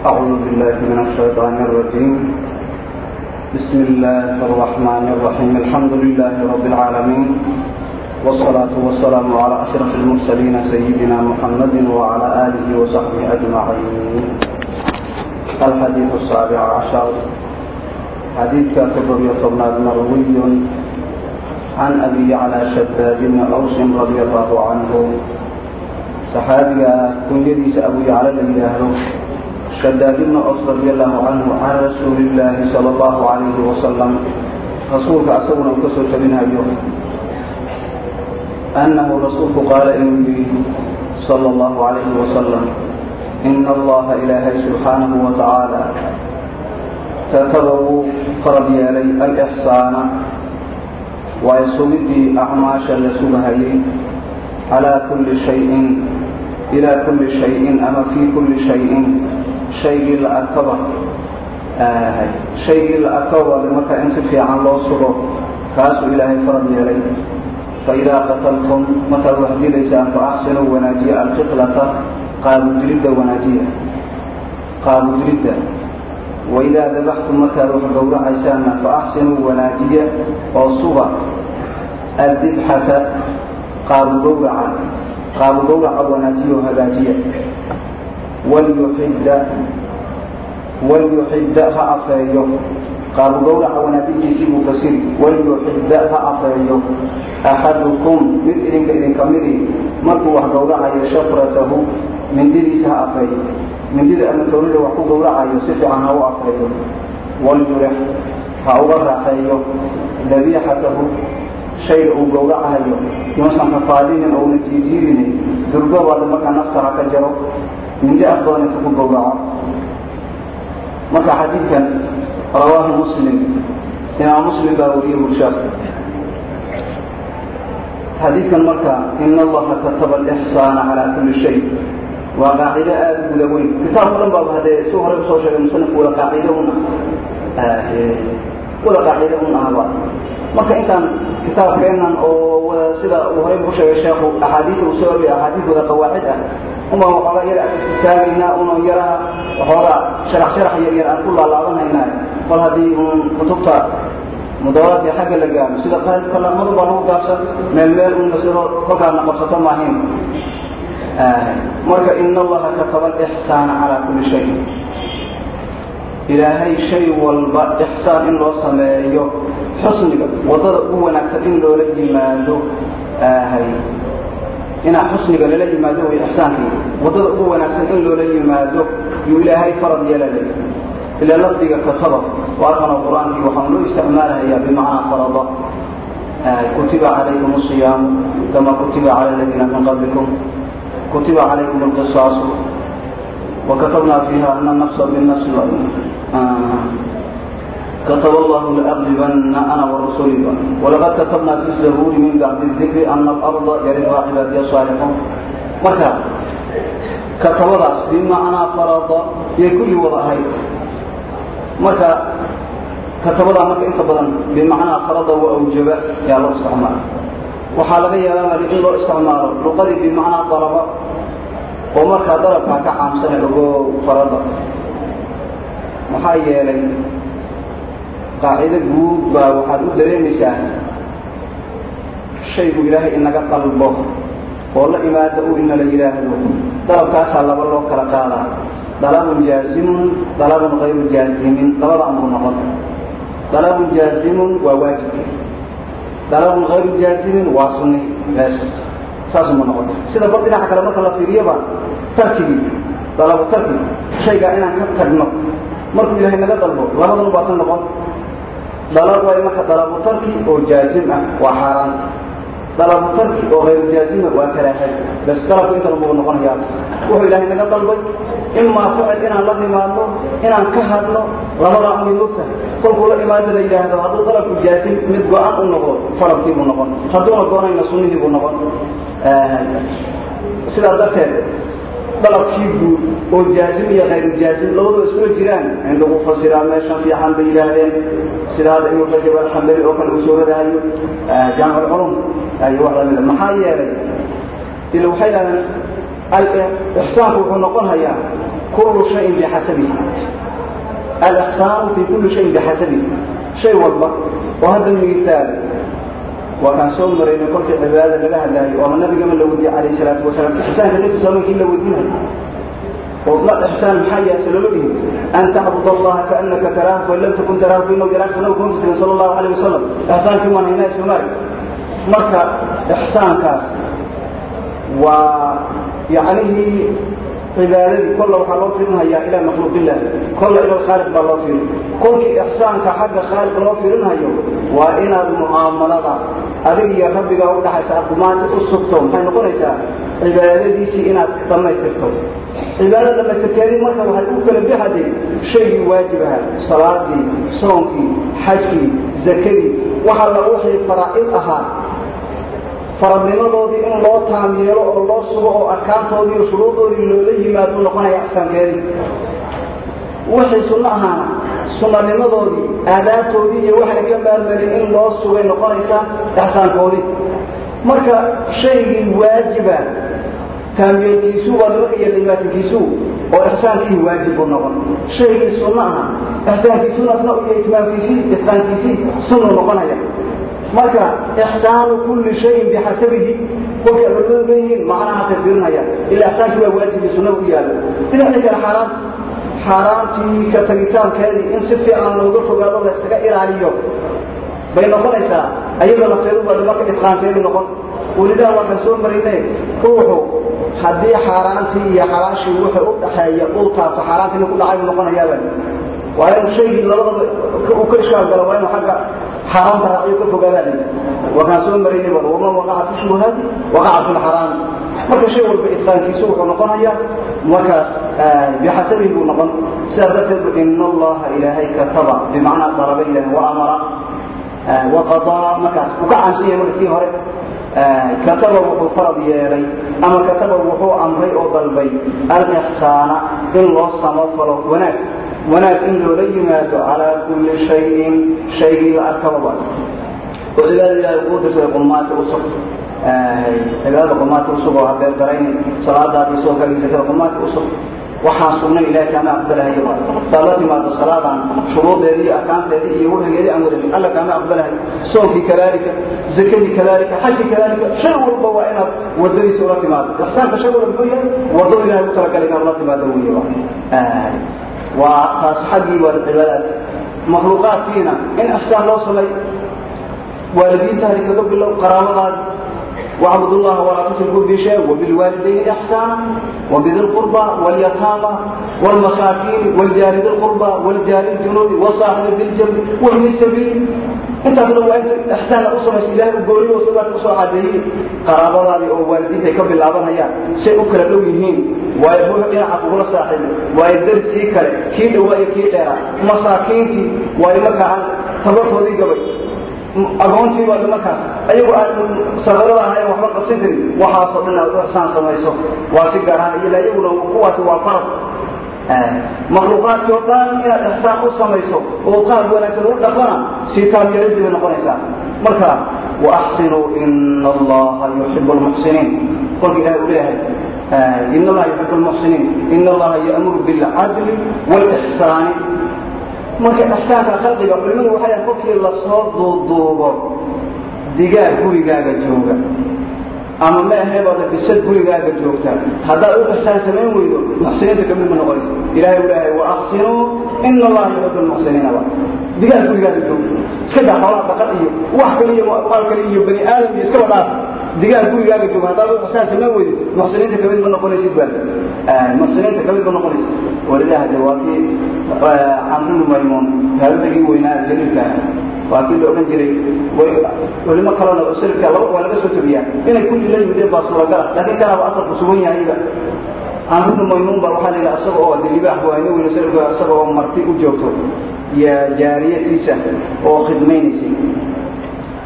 أعوذ بالله من الشيطان الرجيم بسم الله الرحمن الرحيم الحمد لله رب العالمين والصلاة والسلام على أشرف المرسلين سيدنا محمد وعلى آله وصحبه أجمعين الحديث السابع عشر حديث كاتب يطلنا المروي عن أبي على شداد بن أوس رضي الله عنه صحابي كن يديس أبو على الإله شداد بن أوس رضي الله عنه عن رسول الله صلى الله عليه وسلم رسولك أسونا كسرت منها اليوم أنه رسولك قال إني صلى الله عليه وسلم إن الله إلهي سبحانه وتعالى كتبه فرض يلي الإحسان ويسمدي أعماش لسبهي على كل شيء إلى كل شيء أما في كل شيء shaygii la arkaba shaygii la arkaba de markaa in si fiican loo sugo kaasuu ilaahay farad yeelay. Faidaa qataltum markaad wax dilaysaan faaxsinu wanaajiya alqitlata qaabudilidda wanaajiya. Qaabudilidda waidaa dabaxtum markaad wax gowracaysaanna faaxsinuu wanaajiya oo suba addibxata qaabugowraca qaabugowraca wanaajiya oo hagaajiya walyuxidda ha afeeyo qaabu qaabugowraca wanaafijiisii buu fasiri walyuxidda ha afeeyo axadukum mid idinka idinka midi markuu wax gowracayo shafratahu mindidiisa ha afeeyo mindida ama toolida wax ku gowracayo si fiican ha u afeeyo walyurix ha uga raaxeeyo dabiixatahu shayga uu gowracayo yuusan kafaadinin ouna jiijiidinin durbabaada markaa nafta ha ka jaro mindi afdoon inta ku gowraco marka xadiidkan rawaahu muslim. Imaam muslim baa weriye bulshaad xadiidkan marka ina allaha kataba alixsaana calaa kulli shay. Waa qaacido aada u guda weyn kitaabka dhan baaba haddee si hore u soo sheegay musanifku wada qaacido un wada qaacido un ahba marka intaan kitaabkeenan oo wada sida uu horey ku sheegay sheekhu axaadiida uu soo oriya axaadiid wada qawaacid ah unbaan waxoogaa yara istaagaynaa unan yaraha waxoogaa sharax sharax yar yar aan ku laalaabanhaynaa bal haddii un kutubta mudawaraadka xagga la gaaro sida kalaamadu baa lagu gaabsan meel meel un masiro kolkaadna qabsato maahin. Marka in allaha kataba alixsaana calaa kulli shay. Ilaahay shay walba ixsaan in loo sameeyo xusniga waddada ugu wanaagsan in loola yimaado. Ahay inaa xusniga lala yimaado way ixsaankii waddada ugu wanaagsan in loola yimaado yuu ilaahay farad yeelala ila lafdiga kataba waalkana qur'aankii waxaa loo isticmaalahayaa bimacnaa farada kutiba calaykum asiyaamu kama kutiba cala aladiina min qablikum. Kutiba calaykum alqisaasu وكتبنا فيها أن النفس بالنفس katb اllah laqlibana ana warasuliba walaqad katabna fi zabuuri min bacdi dikri ana alarda yariduhaa cibaadiya saalixuun marka katabadaas bimacnaa farada yay kulli wada ahayd marka katabadaa marka inta badan bimacnaa farada wa awjaba yaa loo isticmaala waxaa laga yaabaa in loo isticmaalo luqadii bimacnaa daraba oo markaa darabkaa ka caamsana ogo farada maxaa yeelay qaacido guud baa waxaad u dareemaysaa shaygu ilaahay inaga qalbo oo la imaada u inala yidhaahdo dalabkaasaa laba loo kala qaadaa. Dalabun jaazimun dalabun hayru jaazimin labada amru noqon. Dalabun jaazimun waa waajibka dalabun hayru jaazimin waa sunni. Mees saasuma noqon. Sida bal dhinaca kale marka la fiiriyoba tarkigii dalabu tarki shaygaa inaan ka tagno. Markuu ilaahay naga dalbo labadan baasan noqon dalab waay marka dalabu tarki oo jaazim ah waa xaaraan dalabu tarki oo hayru jaazima waa karaahay. Bas dalabku inta labugu noqonayaa wuxuu ilaahay naga dalbay. Imaa ficil inaan la nimaadno inaan ka hadno labadaa umay mogta kolkuu la imaado la yidhaahdo hadduu dalabku jaazim mid go-an u noqdo farabkii buu noqon. Hadduuna goonayna sunnihii buu noqon. Sidaas darteed dalabkii guud oo jaazim iyo hayru jaazim labadoo iskula jiraan. In lagu fasiraa meeshan fiican bay yidhaahdeen. Sida hadda ibnu rajab alxambali oo kale uu soo radahayo jaamic alculum iyo wax lamida maxaa yeelay ila waxay dhahdeen ixsaanku wuxuu noqon hayaa kullu shayin bixasabihi alixsaanu fi kulli shayin bixasabihi shay walba oo hadda miitaal waa kaan soo marayna kolkii cibaadada laga hadlaayo oo nabigama la weydiye calayh salaatu wasalaam ixsaanka naftiisa markii la weydiinayo oo ma ixsaan maxaa yaase lama dhihin an tacbud allaha kaanaka taraahu fain lam takun taraahu fainahu yaraaka sanahu kuma muslim sala allahu alayh wasalam ixsaankii waan haynaa maarag marka ixsaankaas waa yacnihii cibaadadii kolla waxaa loo fiirinhayaa ilaa makhluuqillah kolla ila alkhaaliq baa loo fiirin kolkii ixsaanka xagga khaaliq loo fiirinhayo waa inaad mucaamalada adig iyo rabbigaa u dhaxaysa aqmaanta u sugto maxay noqonaysaa cibaadadiisii inaad dhammaystirto? Cibaadada dhammaystirkeedii marka waxay u kala bixaday shaygii waajib ahaa salaadii soonkii xajkii zakadii waxa la wixii faraa'id ahaa. Faradnimadoodii in loo taam yeelo oo loo sugo oo arkaantoodii iyo shuruudoodii loola yimaado noqonaya ixsaankeedii wixii sunno ahaana sunanimadoodii aadaabtoodii iyo waxna ka maarmarin in loo sugay noqonaysaa ixsaankoodii marka shaygii waajiba taamyeelkiisu waa nimanka iyo limaatinkiisu oo ixsaankii waajib buu noqon. Shaygii sunno aha ixsaankiisuna iyo itmaamkiisii itqaankiisii sunnu noqonaya. Marka ixsaanu kulli shayin bixasabihi kolkay culimadu leeyihiin macnahaasay fiirinayaan ila ixsaankii waa waajibkii sunnada u yaalo dhinaca kale xaaraan xaaraantii ka tagitaankeedii in si fiican looga fogaado la yskaga ilaaliyo. Bay noqonaysaa ayadoo lafteedu baa marka itqaankeedu noqon. Welidaa waa kan soo marayne ruuxu haddii xaaraantii iyo xalaashii wuxuu u dhaxeeya uu taabto xaaraantii nin ku dhacay buu noqonayaaba. Waa inuu shaygii labadaba uu ka ishkaal galo waa inuu xagga xaaraamta raaciyo ka fogaadaa waa kaan soo maraynay waman waqaca fi shubuhaati waqaca fi lxaraami marka shay walba itqaankiisu wuxuu noqonayaa markaas bixasabihi buu noqon. Sidaas darteed ina allaha ilaahay kataba bimacnaa dalaba ilahi wa amara waqadaa markaas uu ka caamsan yahay marka kii hore kataba wuxuu farad yeelay ama kataba wuxuu amray oo dalbay alixsaana in loo samafalo wanaag. Wanaag in loola yimaado calaa kulli shayin shaygii la arkababa oo cibaada ilahay kuu dirsaday qumaati usug cibaadada qumaati usug oo habeer darayni salaadaadii soo kagii sakada qumaati usug waxaan sugnay ilahay kaama aqbalahayo baa la timaado salaadan shuruudeedii iyo arkaanteedii iyo waxigeedii aan wadan alla kaama aqbalahayo soonkii kadaalika zakadii kadaalika xajkii kadaalika shay walba waa inaad wadadiisa ula timaado ixsaanka shay walba muxuu yahay? Wadada ilahay ugu talagalay inaad ula timaado weeye waa taas xaggii waa cibaadaad. Makhluuqaadkiina in ixsaan loo samay waalidiintaadi kaga bilow qaraabadaadi واعبدوا الله ولا تشركوا به شيئا وبالوالدين احسانا وبذي القربى واليتامى والمساكين والجار ذي القربى والجار الجنوب وصاحب بالجنب وابن السبيل. intaas dhan waa in ixsaan u samaysa ilaahay u gooriyo sidaa u soo cadeeyey qaraabadaadii oo waalidiinta ay ka bilaabanayaan say u kala dhow yihiin waayo ruux dhinaca kugula saaxiibo waayo darskii kale kii dhawaa iyo kii dheeraa masaakiintii waayo markaa aan tabartoodii gabay agoontii baa markaas ayagu aan sabarada ahayn waxba qabsan karin. Waxaasoo dhan aad u ixsaan samayso. Waa si gaar ahaan ila iyaguna kuwaasi waa farad. Makhluuqaadkii oo dhan inaad ixsaan u samayso oo qaab wanaagsan u dhaqana si taamyeeladii bay noqonaysaa. Marka waaxsinuu ina allaha yuxibu lmuxsiniin kolka ilahay uu leeyahay in allaha yuxibu lmuxsiniin ina allaha ya'muru bilcadli wlixsaani marka ixsaanka khalqiga culimadu waxay ahan qofkii la soo duuduubo digaag gurigaaga jooga. Ama ma aheebada bisad gurigaaga joogta. Haddaad u ixsaan samayn weydo muxsiniinta ka mid ma noqonaysa ilahay u leeyahay waaxsinuu ina allaha yuxibu lmuxsiniina ba digaag gurigaaga jooga. Iska daa dhaqan iyo wax kale iyo kale iyo bani aadam iyo iskaba dhaaf digaag gurigaaga jooga haddaad ixsaan samayn weydo muxsiniinta ka mid ma noqonaysid baa? Muxsiniinta ka mid ma noqonaysid? Walilah de waa kii camrinu maymuun taabicigii weynaa jaliilka waa kii la odhan jiray culimo kalena laba waa laga soo tabiyaa inay ku jila yimideen baa suuragala laakiin kanaaba asalku sugan yahayba camrinu maymuun baa waxaa la yidhaha isaga oo de libaax bu hayno weyne salafka isaga oo marti u joogto. Iyo jaariyatiisa oo khidmaynaysay.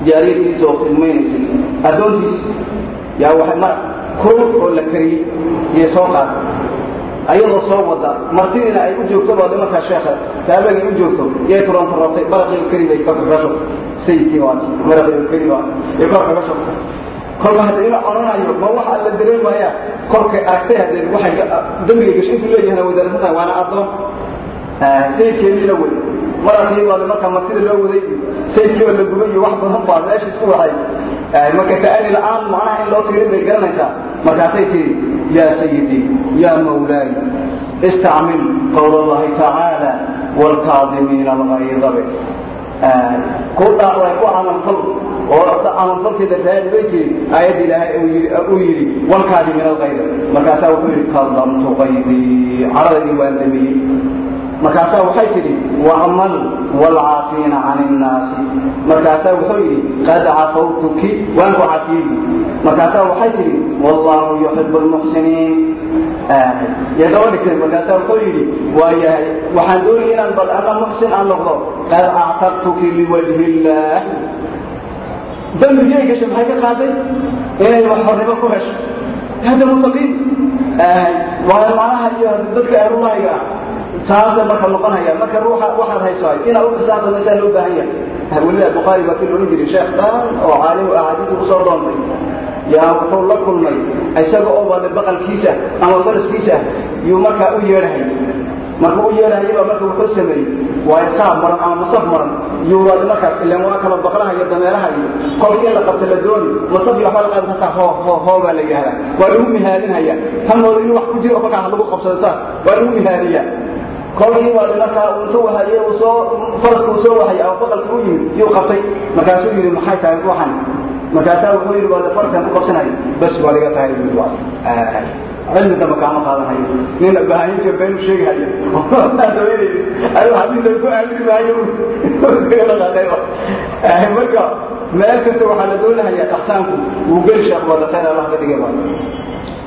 Jaariyatiisa oo khidmaynaysay addoontiis. Yaa waxay mar kurul oo la kariyey iyay soo qaaday ayadoo soo wada martidiina ay u joogto baa markaa sheekha taabagay u joogto yay turantarabtay baraqii kari bay korka kaga shubtay sayidkii waa maraqii kari baa ay korka kaga shubtay kolka hadda inuu cunanayo ma waxa la dareemaya kolkay aragtay haddee waxay dambiga gasho intuu leeyahana way darasatahay waana addoon sayidkeediina wey mararkii baa markaa martida loo waday sayidkiiba la gubay iyo wax badan baa meesha isku waxay. Marka ta'ani la'aan macnaha in loo tirin bay garanaysaa. Markaasay tihi yaa sayidii yaa mawlaay istacmil qowl allahi tacaala waalkaadimiina algaydabe ku dhaaway ku camalfal oo camalfalkeeda raadi bay tiri aayadda ilaahay uu yidhi waalkaadimiina algayda markaasaa wuxuu yidhi kadamtu qaydii caradadii waan damiyey markaasaa waxay tidhi wacmal waalcaafiina can innaasi markaasaa wuxuu yidhi qad cafawtuki waan ku cafiyey markaasaa waxay tidhi wallahu yuxibu lmuxsiniin yaa daba dhigtay markaasaa wuxuu yidhi waayahay waxaan doonaya inaan bal ana muxsin aan noqdo. Qad actabtuki liwajhi illaah dambigay gashay maxay ka qaaday? Inay wax hornimo ku hesho. Hadda mutaqiin waa macnaha iyo dadka erullahiga ah taasa marka noqonaya marka ruuxa waxaad hayso inaad u ixsaan samaysaa loo baahan yahay. Weliba bukhaari baa kii loodhan jiray sheekh dhan oo caalim axaadiisa ku soo doontay yaa wuxuu la kulmay isaga oo baqalkiisa ama faraskiisa yuu markaa u yeedhahay marka u yeedhahayaba marka wuxuu sameeyey. Waa isqaab maran ama masaf maran. Yuu markaas ilan waa kala baqlaha iyo dameeraha iyo kolka in la qabto la dooni. Masaf iyo waxba la hoo baa la yihahdaa waa lagu mihaadinhaya hamooda inuu wax ku jiro kolkaa lagu qabsado saas waa lagu mihaadiyaa kolkii waa markaa intuu wahaye uu soo faraska uu soo wahayay ama baqalka u yimid yuu qabtay. Markaasuu yidhi maxay tahay waxan markaasaa wuxuu yidhi waada faraskan ku qabsanayo bas waa laga tahay cilmi damba kaama qaadanayo nin bahaayinka beenu sheegahayo ayuu xadiisa ku aamini maayo marka meel kasta waxaa la doonahaya ixsaanku wuu geli sheekh wada khayr allah ka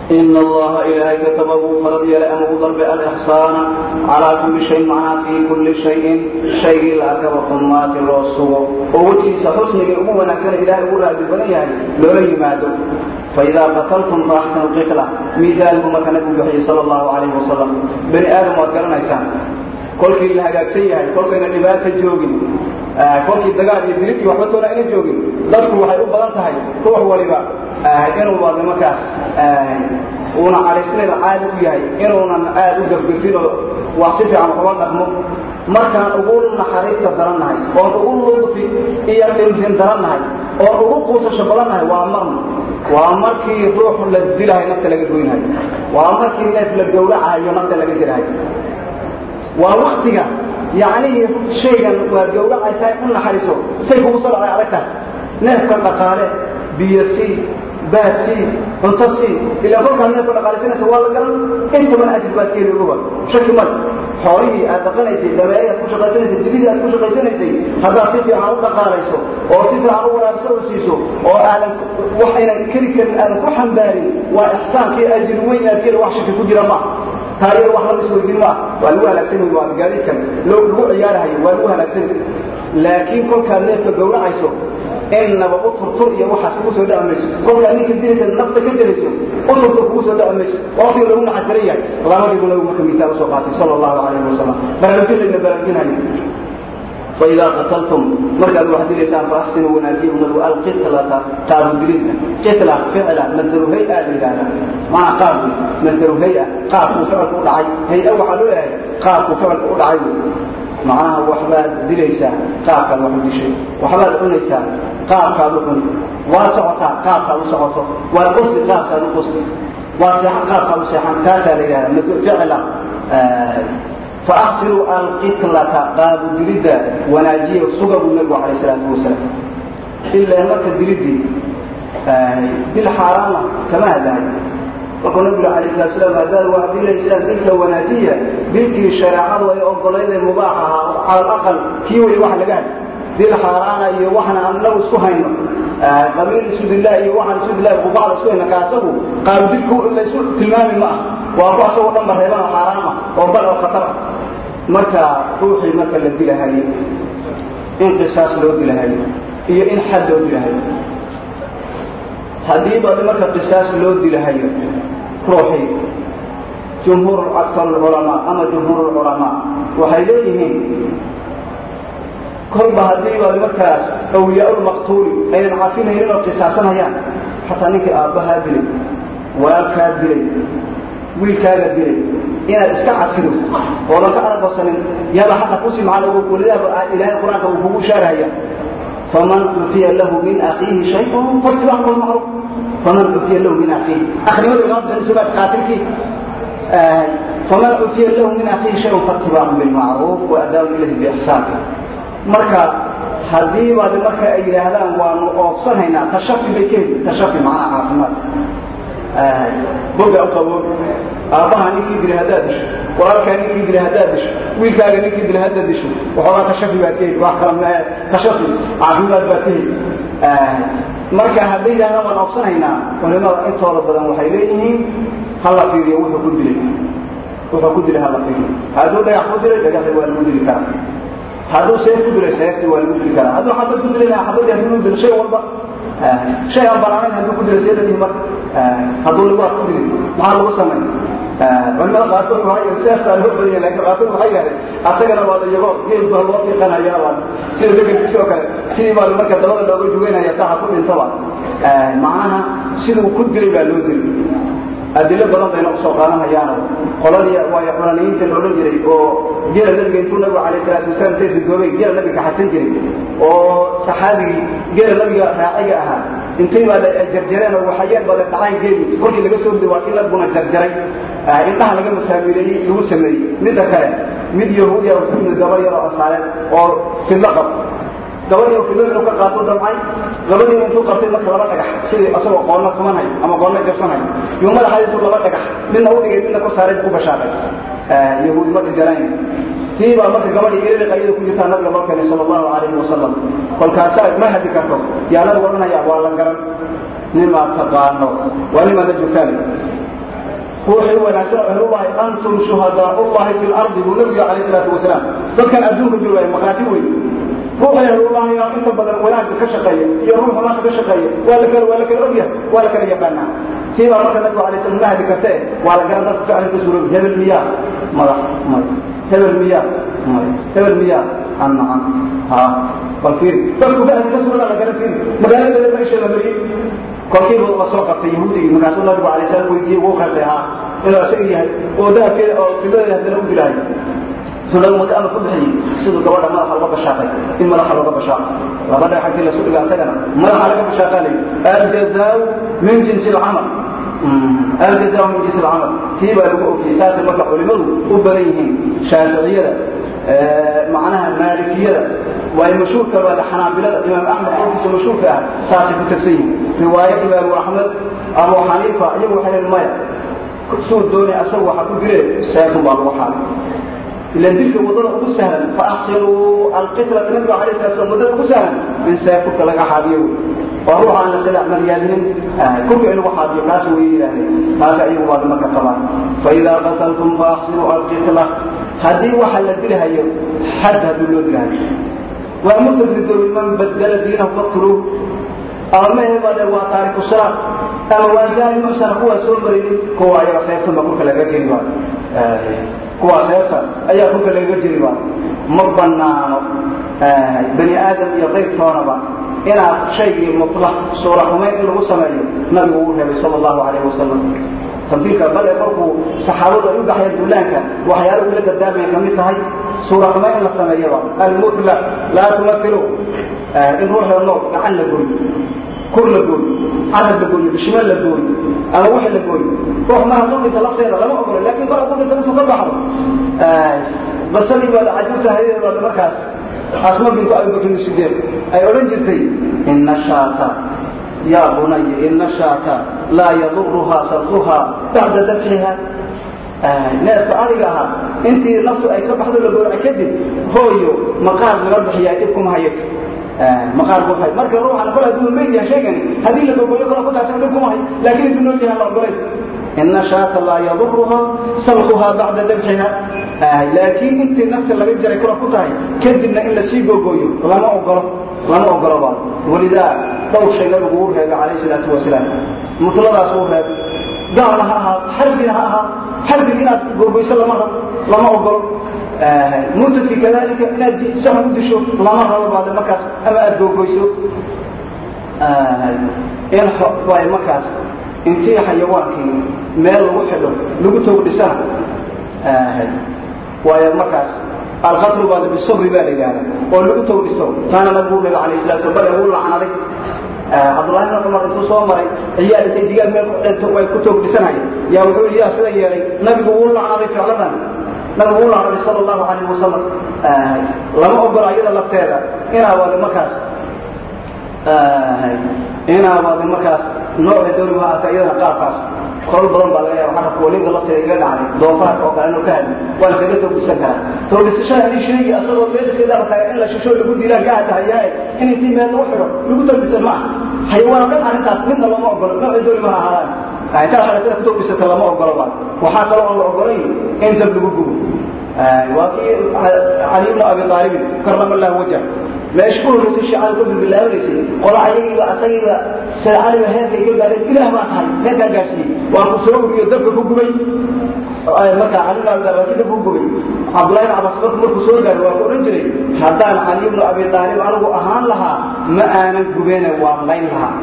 in allaha ilaahay kataba wuu farad yeelay ama u dalbay alixsaana calaa kulli shayin macnaa fii kulli shayin shaygii la arkaba xumaati loo sugo oo wejigiisa xusnigii ugu wanaagsana ilaahay ugu raadi badan yahay loola yimaado faidaa qataltum fa axsinu qitla miisaalku marka nabigu bixiyey sal allahu calayh wasalam bani aadam waad garanaysaan kolkii la hagaagsan dadku waxay u badan tahay ruux waliba inuu wada markaas uuna calaysnayda caadi u yahay inuunan aad u gafgafin oo wax si fiican waxuga dhaqmo. Markaan ugu naxariista darannahay oon ugu ludfi iyo dhimrin darannahay oon ugu quusasho badannahay waa marna waa markii ruux la dilahay nafta laga goynahay waa markii neef la gowracahayo nafta laga jirahay waa waktiga yacnihii shaygan waa gowracaysaa u naxariiso say kugu soo dhacday adag tahay neefkan dhaqaale biyo sii baad sii cunto sii ilaa kolkaa neefka dhaqaalaysanaysa waa la garan intaban ajir baad keeli ogoba shaki male xoolihii aad dhaqanaysay dabeeyi aad ku shaqaysanaysay dilidii aad ku shaqaysanaysay haddaad si fiican u dhaqaalayso oo si fiican u waraabso u siiso oo aadan waxaynan keli karin aadan ku xambaarin waa ixsaankii ajir weyn aad keeli wax shaki ku jira ma. Taariikh wax laga isweydiin ma. Waa lagu halaagsanay waa gaadiidkan lagu ciyaarahayo waa lagu halaagsanay laakiin kolkaad neefka gowracayso innaba u turtur iyo waxaas kugu soo dhaci mayso kolkaad ninka dilaysa nafta ka dilayso u turtur kugu soo dhaci mayso waqtiga lagu naxasiran yahay labadiibu nabigu marka miitaal usoo qaatay sala allahu calayhi wasalam baraarujin layna baraarujinayo فإذا قتلتم مركز واحد لسان فأحسنوا وناديه نبو القتلة قالوا بريدنا قتلة فعلا مصدر هيئة لذلك مع قابل مصدر هيئة قاب وفعل أولعي هيئة وحلوة قاب وفعل qaabkaad u cuni. Waa socotaa qaabkaad u socoto. Waa qusti qaabkaad u qusti waa seexan qaabkaad u seexan. Taasaa la yidhahda madu ficla faaqsiru alqitlata qaabudilidda wanaajiya suga buu nebigu calayh salaatu wasalaam. Ilaa marka diliddii dil xaaraana ah, kama hadlahay wuxuu nabigu calayh salatu salam haddaad waa dilaysaan dilka wanaajiya dilkii shareecadu ay ogolayne mubaax ahaa cala alaqal kii way wax laga hadla bil xaaraana iyo waxaan anagu isku hayno. Ah, Qamiil isudillah iyo waxaan isudillah bubacda isku hayna kaasagu qaabdibku in laysu tilmaami ma ah waa ku asagoo dhan bareeban oo oo bal oo khatar. Marka ruuxii marka la dilahayo in qisaas loo dilahayo iyo in xad loo dilahayo haddii ba marka qisaas loo dilahayo ruuxii jumhuur aktar ulculamaa ama jumhuur ulculamaa waxay leeyihiin kolba haddii ba markaas awliyaa lmaqtuuli aynan cafinaynin oo qisaasanayaan xataa ninkii aabbahaa dilay walaalkaa dilay wiilkaaga dilay inaad iska cafido oodan ka aragoosanin yaba xaqa ku sii ilaahay qur'aanka uu kugu shaarahaya. Faman utiya lahu min akiihi shayun bilmacruuf faman utiya lahu min akiihi akhnimada sugaad qaatilkii faman utiya lahu min akiihi shayun fatibaacu bilmacruuf wa adaabu ilayhi biixsaan marka haddii baad marka ay yidhaahdaan waanu oobsanaynaa tashafi bay ka heli tashafi macnaha caafimaad. Boga uqabo aabbaha ninkii dilay haddaad disho. Walaalkaa ninkii dilay haddaad disho. Wiilkaaga ninkii dilay haddaad disho. Waxoogaa tashafi baad ka heli wax kala maahe tashafi caafimaad baad ka heli marka hadday yidhahdaan waan oobsanaynaa culimada intooda badan waxay leeyihiin hala fiiriyo wuxuu ku dilay. Wuxuu ku dilay hala fiiriyo. Hadduu dhagax ku dilay dhagaxda waa lagu dili karaa hadduu seef ku dilay seefti waa lagu dili karaa. Hadduu xabad ku dilay xabadii hadduu dilo shay walba shay aan banaanayn hadduu ku dilay seedadihi marka hadduu lagu ku dilay maxaa lagu samay culimada qaarkood waxay seeftaa loo badanya laakiin qaarkood waxay yidhahdeen asagana waa la yago geed baa loo fiiqanaya waa sida degelkiisi oo kale sidii baa marka dabada looga jugeynaya saa ha ku dhintaba. Macnaha siduu ku dilay baa loo dilay adilo badan bayna u soo qaadanayaano qoladii waayo xulaniyiinta la odhan jiray oo gela nabiga intuu nabigu calayh salaatu wasalaam say ridoobay gela nabiga kaxasan jiray oo saxaabigii gela nabiga raaciga ahaa. Intay baa la jarjareen oo waxayeen baa la dhacay geeli. Kolkii laga soo riday waa kii nabiguna jarjaray. Indhaha laga masaamireeyey lagu sameeyey. Midda kale mid yahuudiya wuxuu yimid gabar yaroo asaareed oo fidlo qab gabadhii fidlo inuu ka qaato damcay gabadhii intuu qabtay marka laba dhagax sidii asagoo qoonna kumanhay ama qoonna jabsanhay yuu madaxa intuu laba dhagax midna u dhigay midna ku saaray ku bashaaqay yahuudi ma dhigarayn tii baa marka gabadhii ililiqa iyada ku jirtaa nabiga loo keenay sala allahu calayhi wasalam kolkaasaa ma hadi karto yaa nabigu waa la garan. Nimaad taqaano waa nimaad la joogtaan ruuxii wanaagsan oo ahlullahi antum shuhadaaullahi fi lardi buu nabiga calayh salaatu wasalaam dadkan adduunka joogaya maqaati weyn ruuxa ahlullahi aa inta badan wanaagga ka shaqeeya iyo ruux xumaanka ka shaqeeya. Waa la kala waa la kala ogyahay waa la kala yaqaanaa. Tii baa marka nabigu alay slam ma hadi kartee waa la garan dadka ficlan ka suuroobi hebel miyaa madax may. Hebel miyaa may. Hebel miyaa an nacan ha bal fiiri. Dadku ficlan ka suurooba la garan fiiri. Magaaladeeda ma isheeda mariyey kolkiiba la soo qabtay yahuudigii markaasuu nabigu alay slam weydiiyey wuu qeexay ha inuu isaga yahay oo dahabkeeda oo fidadeeda haddana u dilahay sunadu marka alla ku bixiyey siduu gabadha madaxa looga bashaaqay in madaxa looga bashaaqo laba dhagax haddii lasu dhiga asagana madaxa laga bashaaqalay aljazaau min jinsi alcamal aljazaau min jinsi alcamal tii baa lagu ofiyey saasay marka culimadu u badan yihiin shaaficiyada macnaha maalikiyada waayo mashhuurka waa xanaabilada imaam axmed qowlkiisa mashhuurka ah saasay ku tagsan yihiin riwaayo imaamu axmed abu xaniifa iyagu waxay maya suu doonay asagu waxa ku jire seefun baa lagu xaalay ilan dilka waddada ugu sahlan faaxsinuu alqitlata nabiga alayh salatu slam waddada ugu sahlan in seef kurka laga xaabiyo waa ruuxa aan la silac maryaadinin kurka in lagu xaabiyo kaas way yidhahdeen taas ayagu baad marka qabaan faidaa qataltum faaxsinuu alqitla haddii waxa la dilahayo xad hadduu loo dilahayo waa mutafrido man badala diinahu faqtuluuh ama mahebade waa taariku siraat ama waa zaani musana kuwaa soo marinin kuwa ayaga seeftunba kurka laga jeri baa kuwaa seefta ayaa kurka lagaga jeri baa ma banaano bani aadam iyo qaybtoonaba inaad shaygii mutlaq suura xumayn in lagu sameeyo nabigu uu reebay sala allahu calayh wasalam tamtiilka bale markuu saxaabadu ay u baxayeen duulaanka waxyaala ula dardaarmaya ka mid tahay suura xumayn in la sameeyaba almutla laa tumailu in ruuxoo nool gacan la gooyo kur la gooyo carab la gooyo bishimo la gooyo ama wixi la gooyo ruux mar hadduu dhinto lafteeda lama ogolo laakiin mar hadduu dhinto intuu ka baxdo basadii baad cajuurta hayadeed baad markaas asma bintu abibakrin sideed ay odhan jirtay ina shaata yaa bunaya ina shaata laa yaduruhaa sarquhaa bacda dabxiha neefka adiga ahaa intii naftu ay ka baxdo la gowraca kadib hooyo maqaar laga bixiyaa dhib kuma hayato maqaar buu hay marka ruuxan kol hadduu meyd yahay sheegani haddii la gogoyo kala kutaas dhib kuma hay laakiin intuu nool yahay la ogolay ina shaata laa yaduruhaa salquhaa bacda dabxiha laakiin intii nafta laga jaray kula ku tahay kadibna in la sii gogooyo lama ogolo lama ogolo ba walidaa dhowr shay nabigu uu reebay calayh salaatu wasalaam. Mutladaas uu reebay. Gaalna ha ahaa xarbina ha ahaa xarbigi inaad gogoyso lama rabo lama ogolo mutadki kadalika inaad sahan u lama rabo markaas ama aada gogoyso in waayo markaas intii xayawaankii meel lagu xidho lagu toog dhisana waayo markaas alqatlu baa bisabri baa la yidhahda oo lagu toog dhiso taana nabigu nabi alayh salatu slam bale uu lacnaday. Cabdullahi ibn cumar intuu soo maray ciyaal intay digaag meel ku toog dhisanaya yaa wuxuu yaa sida yeelay nabigu wuu lacnaday ficladan nabigu wuu lacnaday sala allahu calayhi wasalam lama ogola iyada lafteeda inaabaadi markaas inaabaadi markaas nooca dawliba haata iyadana qaabkaas kolal badan baa laga yaaba carabka waliba lafteeda iga dhacday doofaarka oo kale inuu ka hadli waa laskaga toogdisan karaa. Toogdhisashada haddii sheegi asagoo meelkeeda tahay in la shisho lagu dilaan ka hadahayaaye in intii meel lagu xidho lagu toogdisan ma aha. Dhan arrintaas midna lama ogolo nooca dawliba ha ahaadaan. Intaa xalatada ku toogdhisata lama ogolo ba. Waxaa kaloo aan la ogolayn in dab lagu gubo waa kii cali bnu abi aalibin karama allahu wajah meesha ku horreysay shiicada ka bilbilaabaysay qola ayagiiba asagiiba sida caliba heerkay ka gaadheen ilaah baa tahay heerkaa gaadhsiiyey. Waa ku soo uriyo dabka ku gubay. Markaa cali bnu abi dabka ku gubay. Cabdullahi ibn cabas marku markuu soo gaadhay waa ku odhan jiray haddaan cali bnu abi aalib anigu ahaan lahaa ma aanan gubeene waan layn lahaa.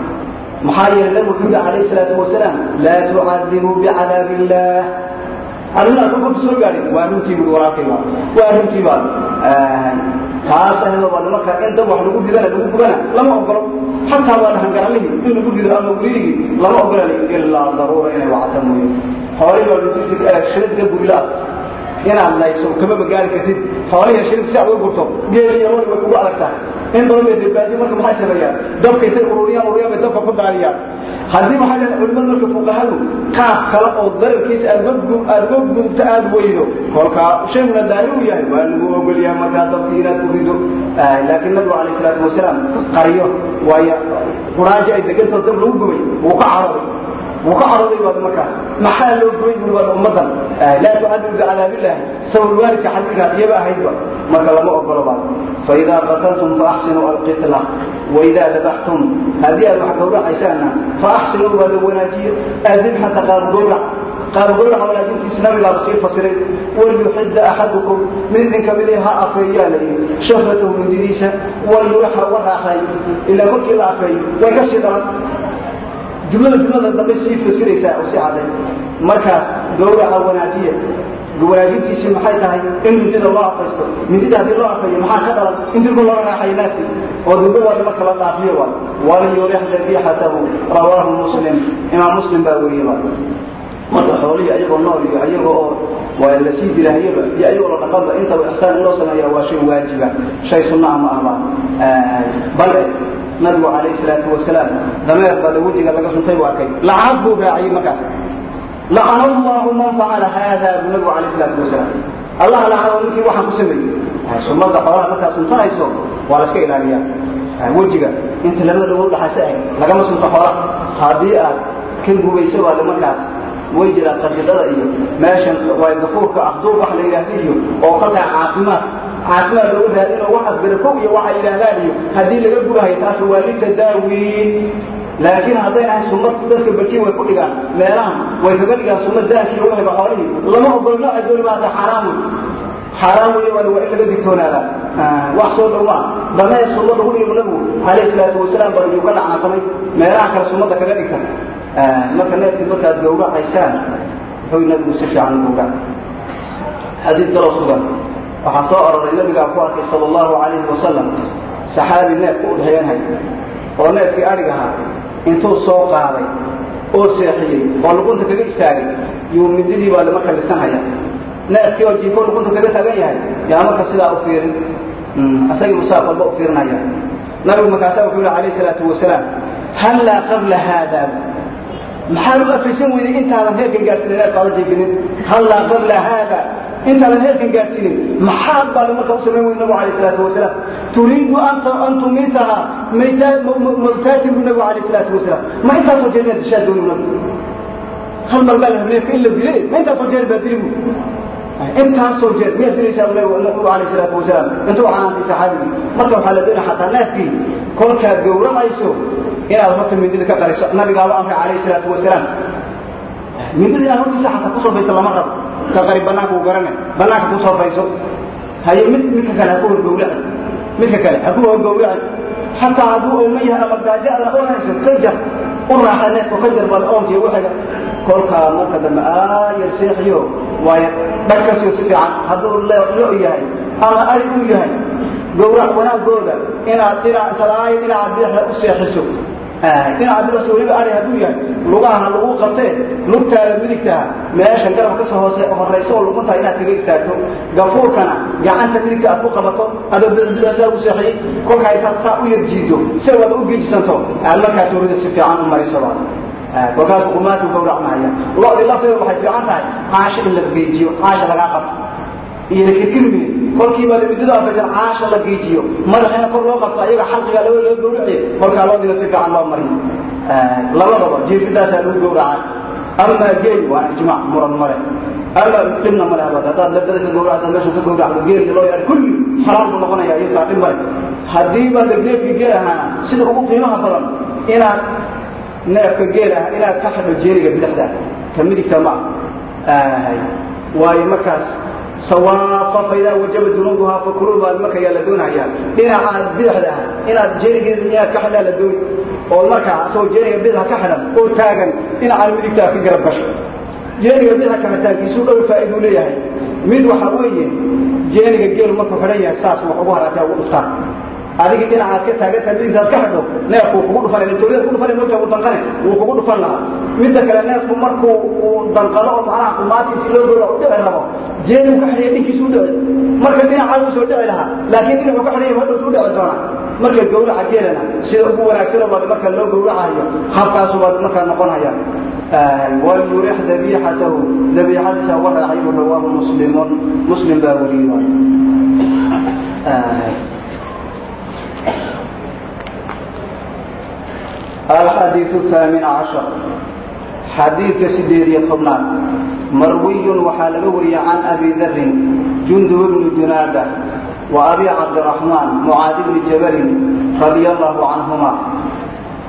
Maxaa yeelay nabigu wuxuu yihi calayhi salaatu wasalaam laa tucadibuu bicadaab illah arrintaas marku soo gaadhay waa runtii bui walaalkayba waa runtii baa taas ahdo waa marka in dab wax lagu ridana lagu gubana lama ogolo xataa waa dhahangaralihi in lagu rido ama wiligii lama ogola ilaa daruura inay wacata mooye xoolihii shiridka burila inaad layso kamaba gaari kartid. Xoolihii shirid si aad uga gurto geeli iyo lori way kugu adag tahay in badan bay badbaadi marka maxay sameeyaan? Dabkaysay ururiyaan ururiyaan bay dabka ku daaliyaan. Haddii maxay leedahay culimada marka fuqahadu qaab kale oo dararkiisa aad uga aad weydo. Kolkaa shayguna daari u yahay waa lagu ogolyahay markaa dabkii inaad ku rido. Laakiin nabigu calayh salaatu wasalaam qariyo waayo quraaji ay degantoo dab lagu gubay wuu ka carooday wuu ka carooday waad markaas. Maxaa loo goyn bui waa ummadan laa tucadibu bicadaabillahi sabab waalidka xadiidkaas iyaba ahaydba marka lama ogolo ba. Faidaa qataltum faaxsinuu alqitla. Waidaa dabaxtum. Haddii aad wax gawracaysaanna faaxsinuu waa la wanaajiyo. Adibxata qaargowrac qaargowrac wanaajintiisa nabigaaba sii fasiray. Walyuxida axadukum. Mid idin kamidii ha afeeyaa la yidhi. Shafratahu mindidiisa walyurixa wa raaxay ilaa kolkii la afeeyo way ka sii dhalan jumlada jumlada dambe sii fasiraysaa oo sii caday markaas gawraca wanaajiya wanaajintiisii maxay tahay? In mindida loo afaysto mindida haddii loo afayo maxaa ka dhalan? In dirku looga raaxayo naafti oo durbadaada marka la dhaafiyo wa waliyurix dabiixatahu rawaahu muslim imaam muslim baa weriyey ba marka xoolihii ayagoo nool iyo ayaga oo waa la sii iyo ayagoo la dhaqanba intaba ixsaan in sameeya waa shay waajiba shay sunnaa ma ahba bale nabigu calayhi salaatu wasalaam dameer baa wejiga laga suntay bu arkay. Lacag buu raaciyey markaas. Lacana allahu man facala haada buu nabigu calayh salaatu wasalaam. Allah lacano ninkii waxaan ku sameeyey. Sunnada xoolaha markaad suntanayso waa la iska ilaaliyaa. Wejiga inta labada dhagood dhaxaysa ah lagama sunto xoolaha haddii aad ka gubayso baale markaas. Way jiraan qadidada iyo meeshan waa gafuurka afduur wax la yidhaahda iyo oo kalkaa caafimaad caafimaad looga raadino waxaas garafow iyo waxay yidhaahdaan iyo haddii laga gurahayo taas waa litadaawiin laakiin hadday ahay sunnad dadka barkiin way ku dhigaan meelahan way kaga dhigaan sunnad daanki iyo wixii xoolihii. Lama ogolo nooca dooni maata xaaraam wey wey waa in laga digtoonaadaa wax soo dhowmaa dameer sunnada ku dhigo nabigu calayhi salaatu wasalaam baa iyuu ka lacnasamay meelaha kale sunnada kaga dhigta. Marka neefkii markaad gawracaysaan wuxuu nabigu si fiican gawrac xadiid kaloo sugan waxaa soo aroray nabigaa ku arkay sal allahu calayhi wasalam saxaabi neefka u dhexyanhay oo neefkii adhig ahaa intuu soo qaaday oo seexiyey oo luqunta kaga istaagay yuu mididii baa marka lisanhaya neefkii oo jiifo luqunta kaga taagan yahay yaa marka sidaa u fiirin? Asagii musaaq walba u fiirinaya nabigu markaasaa wuxuu yihi calayhi salaatu wasalaam hallaa qabla haada? Maxaad u afaysan weyday intaadan heerkan gaarsiinin neefkaada jiifinin. Hallaa qabla haada intaadan heerkan gaarsiinin maxaad baad marka u wey nabigu alayh salaatu wasalaam. Turiidu an tumitaha mawtaatin bu nabigu alayh salaatu wasalaam. Ma intaasoo jeer inaad dooni nabigu hal mar baa la in la dile ma intaasoo jeer baa dili bu intaasoo jeer miyaad dilaysaa nabigu alayh salaatu wasalaam. Intuu canaantay saxaabigii marka waxaa la doonaya xataa neefkii kolkaad gowramayso inaad horta mindida ka qariso. Nabigaaba amray calayhi salaatu wasalaam. Mindida inaad hortiisa xataa ku sofayso lama rabo ka qari banaanka u garane banaanka ku sofayso haye mid midka kale ha ku horgowraci midka kale ha ku horgowraci xataa hadduu ooma yahay ama gaajo adan oo hayso ka jar u raaxa neefka ka jarbal oonkiyo wixiga kolkaa marka dambe aayar seexiyo waayo dhag ka sio si fiican hadduu lo yahay ama ari uu yahay gowrac wanaagooda inaad dhinac talaay dhinaca bidixda u seexiso dhinaca bidixda weliba ari hadduu yahay lugaha lagu qabtee lugtaada midigtaha meesha garab ka soo hoose horayso oo luguntaha inaad kaga istaagto. Gafuurkana gacanta midigta aad ku qabato adoo bidixbidixsaa u seexiyey kolkaa intaad saa u yar jiido si waad u geejisanto aad markaa toorida si fiican u marisoba kolkaas qumaatu gawracmahaya lodi lafteeda waxay fiican tahay caasho in la geejiyo caasha lagaa qabto iyo kirkirmi kolkiiba lamidada afaysan caasha la geejiyo. Madaxina kor loo qabto ayaga xalqiga loo loo gawraciyo kolkaa loo dhigo si fiican loo mariyo labadaba jiifidaasaa lagu gawracay ama geel waa ijmaac muran male. Ama dhibna male habad haddaad labada ka gawracda meesha ka gawracdo geelka loo yahay kulli xalaal buu noqonaya iyadkaa dhib male. Haddii baa degneefkii geel ahaana sida ugu qiimaha badan inaad neefka geel ah inaad ka xidho jeeriga bidixda ka midigta ma ah waayo markaas sawaafa faidaa wajaba dunuubuhaa fakuluu baa marka yaa la doonayaa. Dhinaca bidixda ah inaad jeerigeeda inaad ka xidhaa la dooni. Oo markaa asagoo jeeriga bidxa ka xidhan oo taagan dhinacaan midigtaa ka garab gasho. Jeeriga bidxa ka xidhtaankiisuu dhowr faa'iiduu leeyahay. Mid waxa weeye jeeriga geelu markuu xidhan yahay saas wax ugu haraatee ugu dhuftaan adigi dhinacaad ka taagantahay midigtaad ka xidho neefku kugu dhufanay tooriyada ku dhufanay marka uu danqane wuu kugu dhufan lahaa. Midda kale neefku markuu uu danqalo oo macnaha qumaatiisi loo gowra u dhici rabo. Jeerigu ka xidhaya dhinkiisu u dhici. Marka dhinacaad uu soo dhici lahaa. Laakiin dhinacu ka xidhaya hadhowtu u dhici doona marka gowraca geelana sida ugu wanaagsanoo baad marka loo gowracayo habkaasu baad markaa noqonaya walyurix dabiixatahu. Dabiixadiisa waraaciyu rawaahu muslimun. Muslim baa wariyay الحديث الثامن عشر حديث سديد طبنان مروي وحال وري عن أبي ذر جندب بن جنادة وأبي عبد الرحمن معاذ بن جبل رضي الله عنهما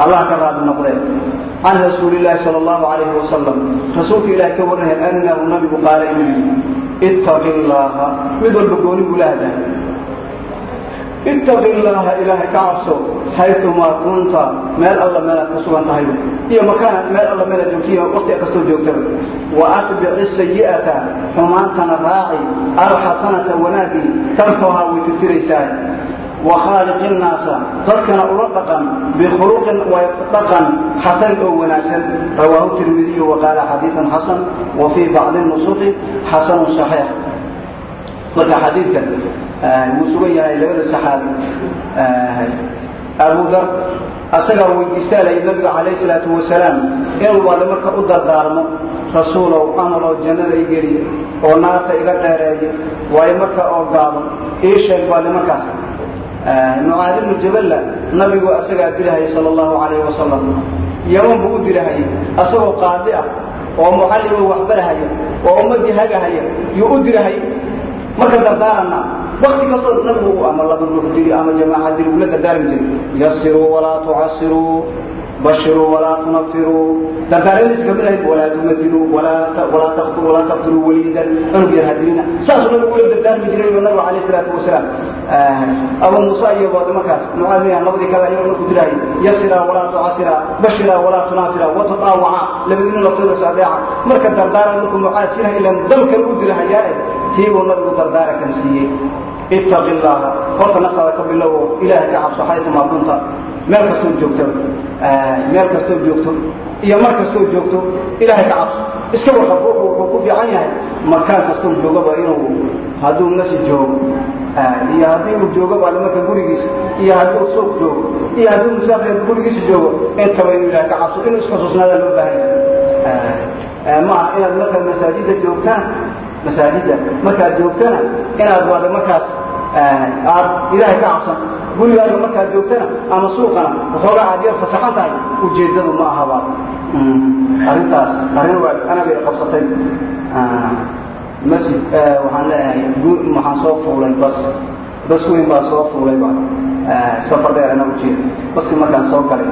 الله كراد النقلين عن رسول الله صلى الله عليه وسلم رسول الله كونه أنه النبي قال إني اتق الله مثل بقوني بلاده اتق الله إله كعبسو حيثما كنت مال الله مال كسوان تهيو هي مكان مال الله مال جوتيه وقت كسو جوتيه وأتبع السيئة فمان تنراعي الحسنة ونادي تنفها وتتريساي وخالق الناس تركنا أرققا بخلق ويطقا حسن أو وناسا رواه الترمذي وقال حديث حسن وفي بعض النصوص حسن صحيح marka xadiidka wuu sugan yahay labada saxaabi abu dar asagaa weydiistaalay nabiga calayh salaatu wasalaam inuu baada marka u dardaarmo rasuulow amaloo jannada i geliya oo naarta iga dheereeya waayo marka oo gaabo ii sheeg baade markaas. Mucaad ibnu jaballa nabigu asagaa dirahayay sala allahu calayhi wasalam yaman buu u dirahayay asagoo qaadi ah oo mucallimo waxbarahaya oo ummadii hagahaya yuu u dirahayay marka dardaarana wakti kastoo nabigu ama laba ruux diri ama jamaaca ula dardaarmi jiray yasiruu walaa tucasiruu bashiruu walaa tunafiruu dardaaradiis ka mid ahayd walaa tumathiluu walaa walaa taqtu walaa taqtuluu waliidan cunug yar hadirina saasuu nabigu ula dardaarmi jiray nabigu calayh salaatu wasalaam abu muusa iyo markaas mucaad miya labadii kale ayagoo markuu dirahayay yasiraa walaa tucasiraa bashiraa walaa tunaafira watataawaca labadina laftooda saadeeca marka dardaaran markuu mucaad siinahay ilan dal kale u dirahayaae tiibuu nabigu dardaarakan siiyey ittaqi llaha horta naftaada ka bilowo ilaahay ka cabso xaytumaa kunta meel kastoo joogto meel kastoo joogto iyo mar kastoo joogto ilaahay ka cabso. Iska warqab ruuxu wuxuu ku fiican yahay makaan kastoo joogaba inuu hadduu masjid joogo iyo haddii uu joogo baale marka gurigiisa iyo hadduu suuq joogo iyo hadduu musaafir gurigiisa joogo intaba inuu ilahay ka cabso inuu isxusuusnaada loo baahan yahay. Maaha inaad marka masaajidda joogtaan masaajidda markaad joogtana inaad baada markaas aad ilaahay ka cabsan gurigaaga markaad joogtana ama suuqana waxoogaa aad yar fasaxan tahay ujeeddadu ma ahaba arrintaas arrin waa anagay qabsatay. Masjid waxaan leeyahay waxaan soo fuulay bas bas weyn baa soo fuulayba safar dheer ana ujeeda baskii markaan soo galay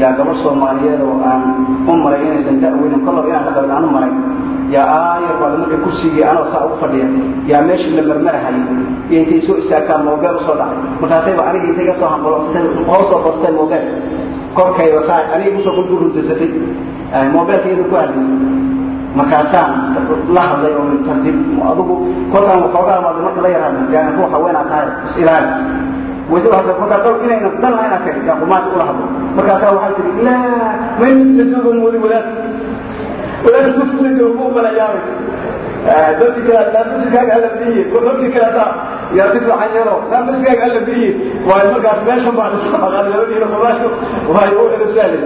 yaa gabar soomaaliyeed oo aan u maray inaysan da'weynin kollaba inaan ka qabin aan u maray. Yaa aayar baada marka kursigii anoo saa ugu fadhiya. Yaa meeshii la marmarahayay iyo intay soo istaagtaan moobeel u soo dhacay. Markaasayba aniga intay soo hambalosatay hoosoo fastay moobeel. Korkayba saa aniga ku soo kulku runtasatay mobilka iyada ku hadlaysay markaasaan la hadlay oo tartiib adugu kolkaan waxoogaa maada marka la yarhadla yani ruuxa weenaa tahay is-ilaali wayse waxaa markaa dal inayna dan lahayn arkay yaa qumaasha ula hadlo. Markaasaa waxay tihi laa maynasadogon weli wadaad? Wadaad kufkula joogo ku kala yaabay dadki kale naamasiskaaga alla biiye dadki kale taa yaa si fiican yaro naamasiskaaga alla biiye waayo markaas meeshan baa iska maqan labadiina qumaashu waayo u elusaale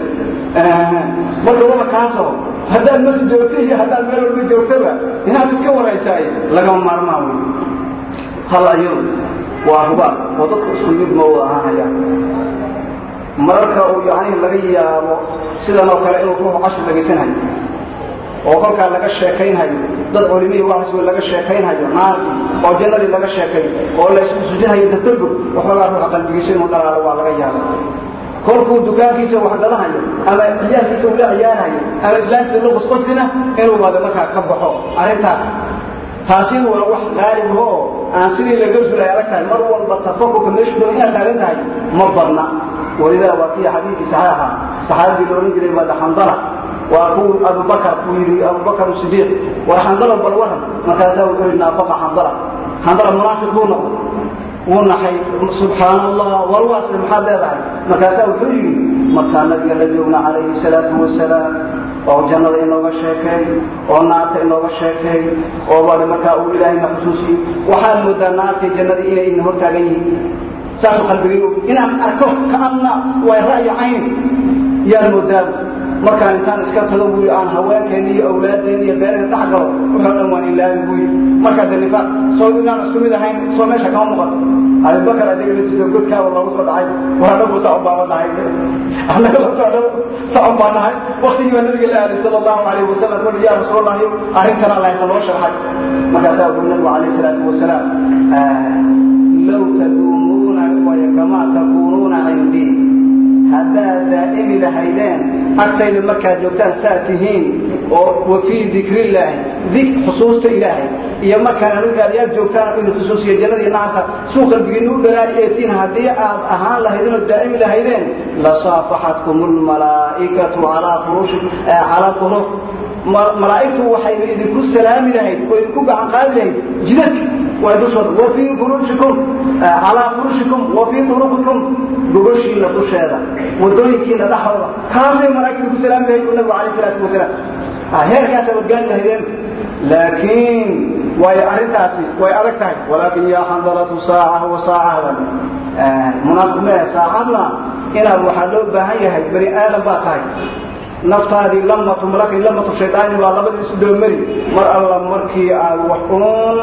marka wada kaasoo haddaad masi joogta iyo haddaad meel walba joogtaba inaad iska waraysaay lagama maarmaa wey hal ayadu waa hubaal oo dadku isku mid ma wada ahaanaya mararka uu yani laga yaabo sidan oo kale inuu ruuxu cashir dhegaysanhayo oo kolkaa laga sheekaynhayo dad culimihii waxas laga sheekaynhayo naarkii oo jannadii laga sheekay oo la iskusujinhayo tadabur waxoogaa ruuxa qalbigiisa inuu dhalaalo waa laga yaaba kolkuu dukaankiisa wax gadahayo ama ciyaalkiisa ula ciyaarhayo ama islaamkiisa la qusqusina inuu wada markaa ka baxo. Arrintaas taasi waa wax qaalib oo aan sidii laga zulay adag mar walba tafakurka meeshu doo inaad taagan tahay ma badna. Walidaa waa kii xadiidkii saxaabigii la odhan jiray baada xandala waa kuwii abubakar uu yidhi abubakar sidiiq war xandala bal waran. Markaasaa wuxuu yidhi naafaqa xandala xandala munaafiq buu noqday. Wuu naxay subxaan allah warwaasle maxaad leedahay? Markaasaa wuxuu yidhi markaa nabiga la joogna calayhi salaatu wasalaam oo jannada inooga sheekeey oo naarta inooga sheekeey oo bari markaa uu ilaahayna xusuusiyey. Waxaad moodaa naartii jannadii inay ina hortaagan yihiin. Saasuu qalbigaygu inaan arko kaanna way ra'yi cayn. Yaan moodaa markaan intaan iska tago buu aan haweenkeeni iyo awlaaddeeni iyo beeraha dhex galo. Wuxuu dhan waan ilaahi buu yidhi. Markaa de nifaaq soo inaan isku mid ahayn soo meesha kama muuqato. Abubakar adiga latiisa godkaaba loogu soo dhacay. War anagu socon baaba nahay annaga lasocdo socon baa nahay waktigii baa nabiga la aaday sala allahu alayhi wasalam wuxu ya rasuulallahi arrintan allah inoo sharxay. Markaasaa wuxuu nabigu calayhi salaatu wasalaam low taduumuuna waya kamaa takuunuuna cindii haddaad daa'imi lahaydeen agtayda markaad joogtaan saa tihiin oo wa fii dikrillaahi dik xusuusta ilaahay. Iyo markaan anugaad yaad joogtaan idin xusuusiya jannadii naarta suu qalbigiinna u dhalaali eetiin haddii aad ahaan lahaydeen oo daa'imi lahaydeen lasaafaxatkum lmalaa'ikatu calaa furushi calaa quruf malaa'igtu waxay idinku salaami lahayd oo idinku gacan qaadi lahayd jidadka waa dushooda wa fii furushikum calaa furushikum wa fii turuqikum gogoshiina dusheeda wadooyinkiina dhexooda kaasay malaa'igtu ku salaami lahayd bu nabigu calayh salaatu wasalaam heerkaasa wadgaani lahaydeen laakiin way arrintaasi way adag tahay walaakin yaa xandalatu saaca wa saacadan munaafiq mee saacadna inaad waxaa loo baahan yahay bani aadam baa tahay naftaadii lamatu malaki lamatu shaydaani baa labada isu dabamari mar alla markii aad wax uun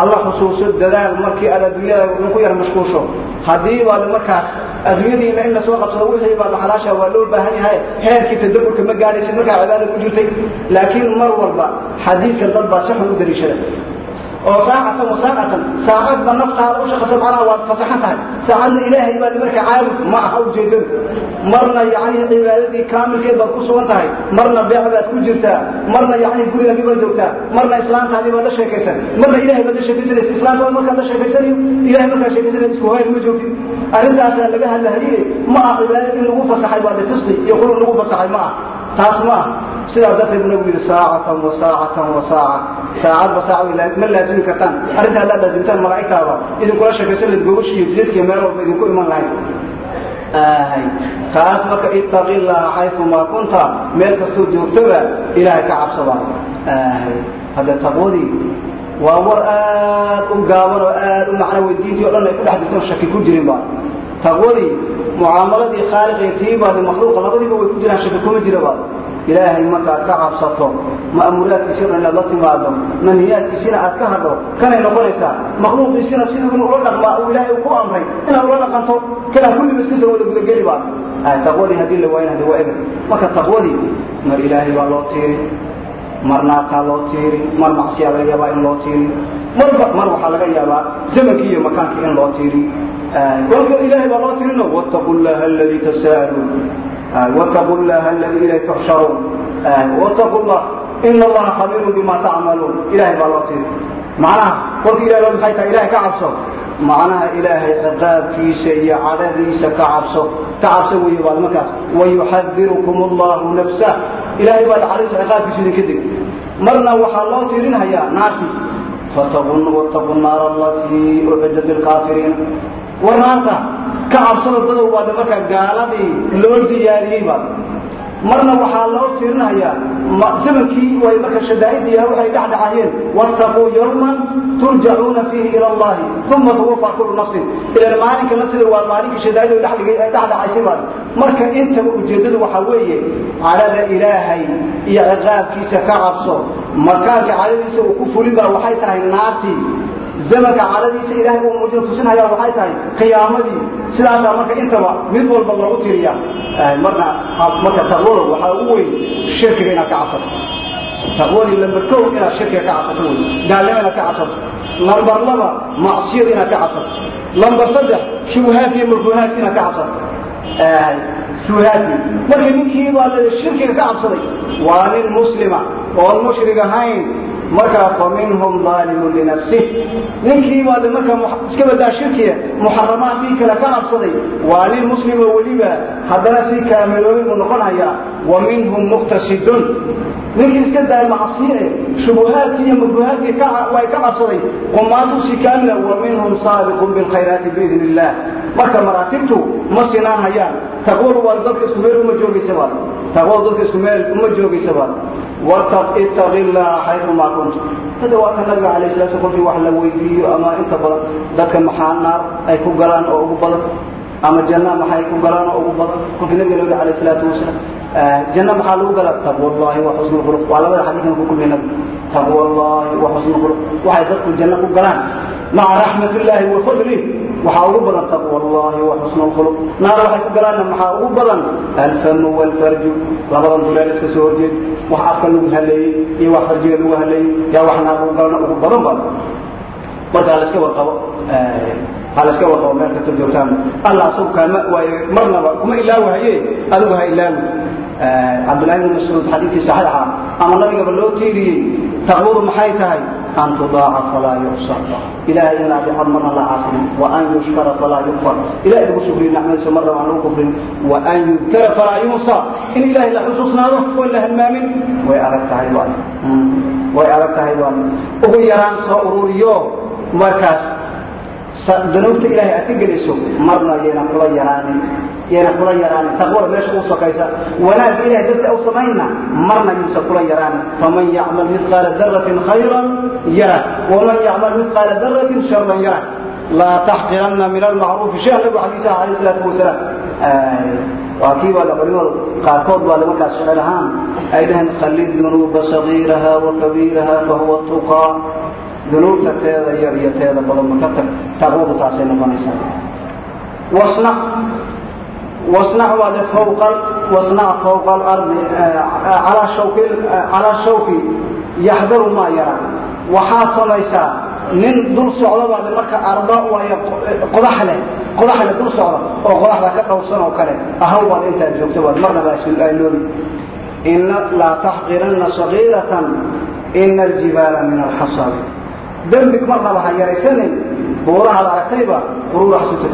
alla xusuuso dadaal markii aad adduunyada ku yar mashquusho. Haddii baad markaas adduunyadiina in la soo qabsado wixii baad xalaasha waa loo baahan yahay. Heerkii tadaburka ma gaadhaysid markaa cibaada ku jirtay. Laakiin mar walba xadiidkan dad baa si xun u dariishada oo saacatan wa saacatan saacadba naftaada u shaqayso macnaha waad fasaxan tahay. Saacadna ilaahay baad marka caabud ma aha ujeedadu marna yacni cibaadadii kaamilkeed baad ku sugan tahay marna beec baad ku jirtaa marna yacni gurigagii baad joogtaa marna islaantaadii baad la sheekaysan marna ilahay baad la sheekaysanaysa islaantaada markaad la sheekaysanayo ilahay markaad sheekaysanaysa isku hayr ma joogtid arrintaasaa laga hadlahaye ma aha cibaadada in lagu fasaxay waa lifisqi iyo qulun lagu fasaxay ma ah taas ma ah sidaa darteed nabigu yidhi saacatan wa saacatan wa saaca. Saacadba saaca ma laazimi kartaan. Arrinta haddaad laazimtaan malaa'igtaaba idinkula sheekaysan layd gobasha iyo jidadkiiyo meel walba idinku iman lahayd. Taas marka ittaqi llaha xayumaa kunta meel kastoo joogtoba ilaahay ka cabsada. Hadde taqwadii waa war aad u gaaban oo aad u macno wey diintii o dhan ay ku dhex jirtoon shaki ku jirin ba taqwadii mucaamaladii khaaliqiyo tiibaadi makhluuqa labadiiba way ku jiraan shaki kuma jiraba ilaahay markaad ka cabsato ma'muuraadkiisi o dhan inaad la timaado manhiyaadkiisina aad ka hadho kanay noqonaysaa. Makhluuqiisina siduu inu ula dhaqmaa uu ilaahay ku amray inaad ula dhaqanto kanaa kulliba iska soo wada gudageli baa. Taqwadii haddii la waayn hadi waa eber. Marka taqwadii mar ilaahay baa loo tiiri mar naartaa loo tiiri mar macsiyaa laga yaabaa in loo tiiri. Marba mar waxaa laga yaabaa zamankii iyo makaankii in loo tiiri kolka ilahay baa loo tirino wtau llaha ladii tasaaluun wtau llaha ladii ilah tuxsharuun wtau llah in allaha khabiirun bima tacmaluun ilahay baa loo tiri macnaha kolka ilahay loo maxay tahay ilahay ka cabso macnaha ilaahay ciqaabkiisa iyo cadadiisa ka cabso ka cabso weeye baad markaas wayuxadirukum allahu nafsah ilahay baa dacadiisa ciqaabkiisa idinka deg marna waxaa loo tirinhayaa naartii wtaqu naar allatii ucidat lkaafiriin war naarta ka cabsada dadow baad markaa gaaladii loo diyaariyey baad. Marna waxaa loo tiirinayaa zamankii way marka shadaa'idii waxay dhexdhacayeen. Wattaquu yawman turjacuuna fiihi ila allahi uma tuwafa kullu nafsin. Ilan maalinka lafteeda waa maalinkii shadaa'id dhexdhacaysay baad. Marka intaba ujeeddadu waxaa weeye cadhada ilaahay iyo ciqaabkiisa ka cabso. Makaanka cadhadiisa uu ku fulin baa waxay tahay naartii zamanka cadhadiisa ilaahay uu muujina tusinhayaa waxay tahay qiyaamadii sidaasaa marka intaba mid walba loogu tiriyaa marna marka taqwada waxaa ugu weyn shirkiga inaad ka cabsato. Taqwadii lambar kow inaad shirkiga ka cabsato wey gaalnimo inaad ka cabsato. Lambar laba macsiyada inaad ka cabsato. Lambar saddex shubuhaadki iyo makruhaadki inaad ka cabsato. Shubuhaadki marka ninkii baa shirkiga ka cabsaday. Waa nin muslima oon mushrig ahayn markaa faminhum aalimun linafsih. Ninkii baad marka iska badaa shirkiga muxaramaadkii kale ka cabsaday waa nin muslimo weliba. Haddana si kaamiloobay buu noqonayaa. wa minhum muqtasidun. Ninkii iska daaya macsiye shubuhaadkii iyo makruhaadkii way ka cabsaday. Qumaatu si kaamila wa minhum saabiqun bilkhayraati biidn illah marka maraatibtu ma sinaan hayaan taqwadu waa dadka isku meel uma joogaysa baad. Taqwadu dadka isku meel uma joogaysa baad. Ittaqi illaha xayumaa kuntu hada waa ka nabiga alayh salatu kolkii wax la weydiiyo ama inta badan dadka maxaa naar ay ku galaan oo ugu badan ama janna maxay ku galaan oo ugu badan? Kolkii nabiga nabiga alayh salaatu wasalaam janna maxaa lagu galaa? Taqwa allahi wa xusnu khuluq. Waa labada xadiikan ku kulmay nabiga taqwa allahi wa xusnu khuluq. Waxay dadku janna ku galaan? Maca raxmat illahi wa fadlih waxaa ugu badan taqwa allahi wa xusnu khuluq. Naar waxay ku galaanna maxaa ugu badan? Alfamu walfarju. Labadan duleel iska soo horjeed. Wax afka lagu haleeyey iyo wax farjiga lagu haleeyey. Yaa wax naar lagu galana ugu badan ba marka laska warqabo ha laska warqabo meel kasta joogtaan. Allah asagu kaama waaye marnaba kuma ilaawahaye adigu ha ilaawi. Cabdullahi bn mascuud xadiidkii saxiixa ama nabigaba loo tiiriyey taqwadu maxay tahay? An tudaaca falaa yuqsar. Ilahay in la adeecad marna la caasinin wa an yushkara falaa yukfar ilahay lagu shukriyo nicmadiisa marna aan lagu kufrin. Wa an yudkara falaa yunsa in ilahay la xusuusnaado oo la halmaamin way adag tahay waa way adag tahay waa ugu yaraan soo ururiyo markaas danuubta ilahay aad ka gelayso marna yayna kula yaraanin yayna kula yaraanin. Taqwada meesha u sokaysa wanaagga ilahay dadka u samaynna marna yuusa kula yaraanin. Faman yacmal mithqaala daratin khayran yara waman yacmal mithqaala daratin sharan yara laa taxqiranna min almacruufi shay nabigu xadiisa alayh salaatu wasalaam waa kii baa culimadu qaarkood baa markaas shecel ahaan ay dhaheen khallid dunuuba sagiiraha wa kabiiraha fahuwa tuqaa dunuubta yar iyo teeda badan ma ka tag taqwadu noqonaysaa. Wasnac wasnac waade fawqa wasnac fawqa alardi calaa shawki calaa shawki yaxdaru maa yara. Waxaad samaysaa nin dul socda baade marka arda waayo qodax leh qodax leh dul socda oo qodaxda ka dhowrsan oo kale ahaw baad intaad joogto baad marna baa loobi ina laa taxqiranna sagiiratan ina aljibaala min alxasad dembig marnaba ha yaraysanin buurahaad aragtayba quruuraha suta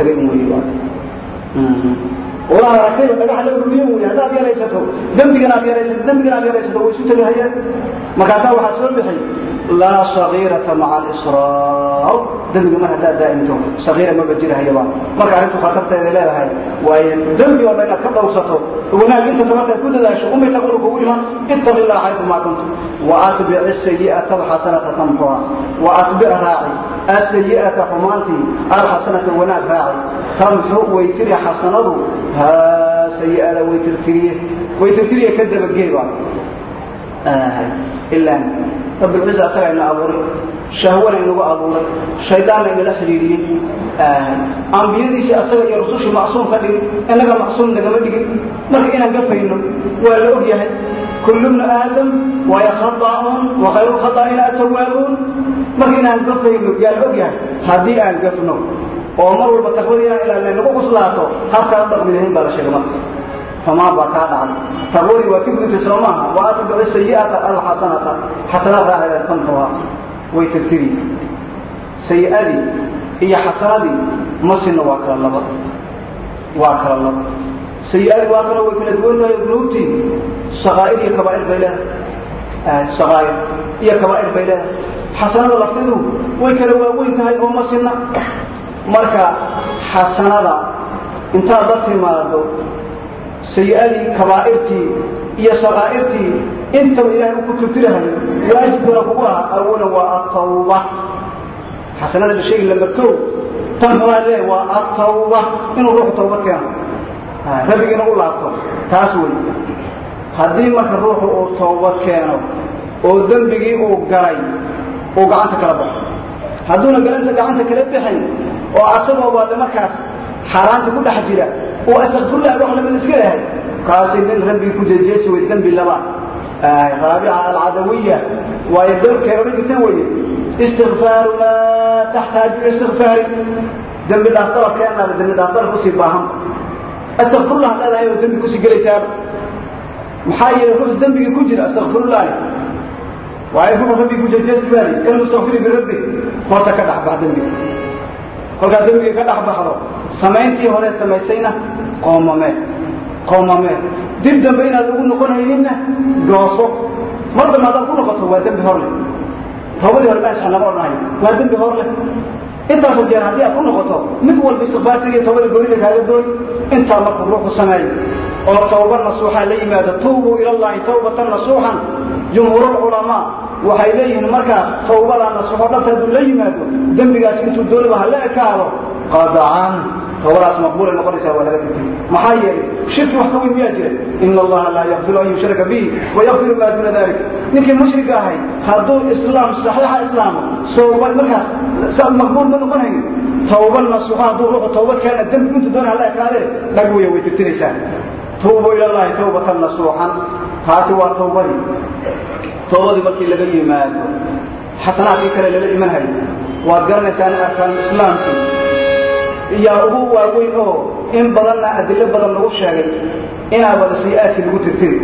ola aragtay dhagax la ururiye wy haddaad yaraysato dmbigan aad yaraysato dembigan aad yaraysato way isu tagahayeen markaasaa waxaa soo bixi laa sagiirata maca alisraar dembiga mar haddaad daa'imto sagiira maba jirahayaba. Marka arrintu khatarteeday leedahay waayo dembi walba inaad ka dhowrsato wanaag inta tabartaad ku dadaasho umay taqulu kugu iman ittaqi illah xaytumaa kunta waatbic asayi'ata alxasanata tamxuha waatbic raaci asayi'ata xumaantii alxasanata wanaag raaci. Tamxu way tiri xasanadu haa sayiada way tirtiriye way tirtiriye ka dabagee baa ahay ilaa rabbilciza asagaa ina abuuray. Shahwana inagu abuuray. Shaydaanna inala xidhiiriyey ambiyadiisii asaga iyo rusushii macsuum ka dhigin. Innaga macsuum nagama dhigin. Marka inaan gafayno waa la og yahay kullubnu aadam waaya khaa'uun wa khayru khaaa'ina atawaabuun marka inaan gafayno yaa la og yahay haddii aan gafno oo mar walba taqwadiina ilaa nagu quslaato habkaa u dhaqmi lahayn baa la sheegay marka famaan baa kaa dhacday. Taqwadii waa gudtay soo maaha wa atbicu sayi'ata alxasanata xasanaad raaceeda tantuha way tirtiri. Sayi'adii iyo xasanadii ma sinna waa kala laba. Waa kala laba. Sayi-adii waa kala way kala duwan tahay dunuubtii saqaa'ir iyo kabaa'ir bay leedahay. Saqaa'ir iyo kabaa'ir bay leedahay. Xasanada lafteedu way kala waaweyn tahay oo ma sinna marka xasanada intaad la timaado sayi-adii kabaa'irtii iyo saqaa'irtii intaba ilahay u ku tirtirahayo waajibkuna kugu aha awalan waa atawba xasanada la sheegi lamba kow tan waa atawba inuu ruuxu tawbad keeno rabbigiina u laabto. Taas wey haddii marka ruuxu uu tawbad keeno oo dembigii uu galay uu gacanta kala baxo. Hadduuna gacanta kala bixin oo asagoo baade markaas xaaraanta ku dhex jira oo astakfirlah wax la mid iska yahay kaasi nin rabbigi ku jejeesi wey dembi laba raabica alcadawiya waayo dalkay odhan jirteen weye istikfaaru maa taxtaaju istikfaari dembi dhaaf dalab keenaada dembi dhaaf dalab ku sii baahan. Astakfirullah leedahay oo dembi ku sii gelaysaaba maxaa yeelay ruux dembigii ku jira astakfirullahi waayo ruux rabbigi ku jejeesi baali kalmustakfiri birabbi horta ka dhex bax dembiga kolkaad dembiga ka dhex baxdo samayntii hore samaysayna qoomamee qoomamee. Dib dambe inaad ugu noqonhayninna gooso mar dambe haddaad ku noqoto waa dembi hor toobadii hore maasxa lama odhanayo waa dembi hor intaasoo jeer haddii aad ku noqoto mid walba istikfaartiga toobada goonida kaaga dooy. Intaa markuu ruuxu sameeyo oo tawba nasuuxa la yimaado tuubuu ila allahi tawbatan nasuuxan. Jumhuurulculamaa waxay leeyihiin markaas tawbadaa nasuuxo dhabta hadduu la yimaado dembigaas intuu dooniba ha la ekaado qadacan tawbadaas maqbuulay noqonaysaa waa laga tirtay maxaa yeelay shirki wax ka weyn miyaa jira? Ina allaha laa yakfiru an yushraka bihi wayakfiru maa duna dalik ninkii mushriga ahay hadduu islaam saxiixa islaamo sooba markaas maqbuul ma noqonayo tawba nasuuxa hadduu ruuxu tawbad keena dembigu intuu doona hala ekaadee dhag weya way tirtiraysaa tuubuu ila allahi tawbatan nasuuxan. Taasi waa tawbadii tawbadii markii laga yimaado xasanaadkii kale lala imanhayo waad garanaysaan arkaan islaamkii. Iyaa ugu waaweyn oo in badanna adilo badan lagu sheegay inaa wada sayi-aadkii lagu tirtiri.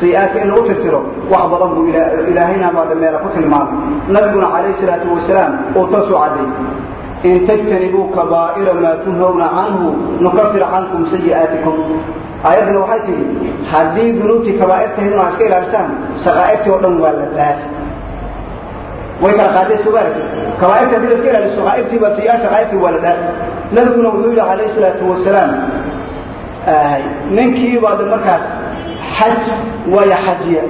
Sayi-aadka in lagu tirtiro wax badan buu ilaahayna baa meela ku tilmaamay. Nabiguna calayhi salaatu wasalaam uu taasuu cadday. In tajtanibuu kabaa'ira maa tunhawna canhu nukafir cankum sayi'aatikum aayaddana waxay tidhi haddii dunuubtii kabaa'irtahayd inaa iska ilaalisaan saqaa'irtii oo dhan waa la dhaafi way kala qaadeen sugaarki kabaa'irta haddii la iska ilaaliso saqaa'irtii baa sayi-aad saqaa'irtii waa la dhaafi nabiguna wuxuu yidhi calayhi salaatu wasalaam ninkii baade markaas xaj waaya xajiya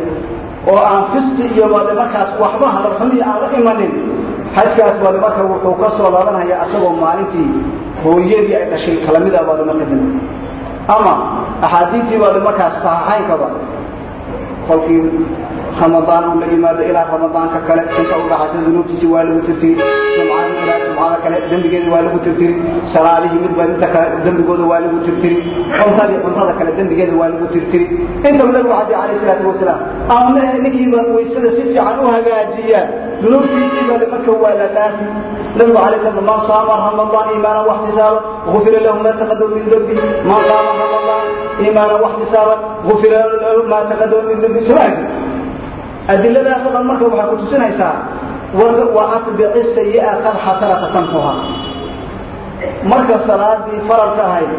oo aan fiski iyo baade markaas waxba hadalxumii aan la imanin xajkaas baade marka wuxuu ka soo laabanaya asagoo maalintii hooyadii ay dhashay kalamida baade marka dambe ama axaadiitii baa markaas saxaxayn kaba qolkii ramadaan uu la yimaado ilaa ramadaanka kale inta u dhacaysa dunuubtiisi waa lagu tirtiri jumcada ilaa jumcada kale dembigeeda waa lagu tirtiri salaadihii midba inta kale dembigooda waa lagu tirtiri cuntadii cuntada kale dembigeeda waa lagu tirtiri intaba nabigu xadi calayh salaatu wasalaam ama ninkiiba waysada si fiican u hagaajiya dunuubtiisiiba marka waa la dhaafi nabigu calayh salaam man saama ramadaan iimaana waxtisaaba gufira lahu ma taqadama min dembi man qaama ramadaan imaana wax isaaban ufira maa taqadama min dhan marka waxaa ku tusinaysaa wa atbici sayi'a qad xataraka tanfuha marka salaadii faralka ahayd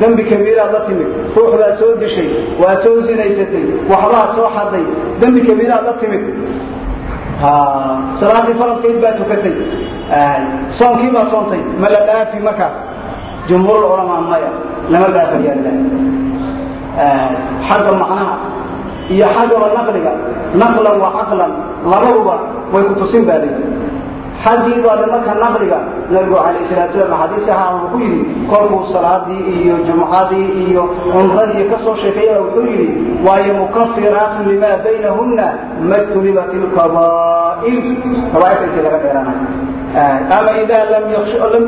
dembi kabiiraad la timid ruuxdaad soo dishay waad soo sinaysatay waxbaad soo xaday dembi kabiiraad la timid salaadii faralkeed baa tukatay soonkii soontay ma la dhaafi markaas jumhuur culamaa maya lama dhaafayaa xagga macnaha iyo xaggaba naqliga naqlan wa caqlan labaduba way ku tusin baa leyi xaggii baade marka naqliga nabigu calayh salatu salam xadiis saxa wuxuu ku yidhi kolkuu salaadii iyo jumcadii iyo cumradii ka soo sheekeeyaba wuxuu yidhi waayo mukafiraatu limaa baynahunna majtunibat ilkabaa'ir kabaa'irta intii laga dheeranayo ama ida lam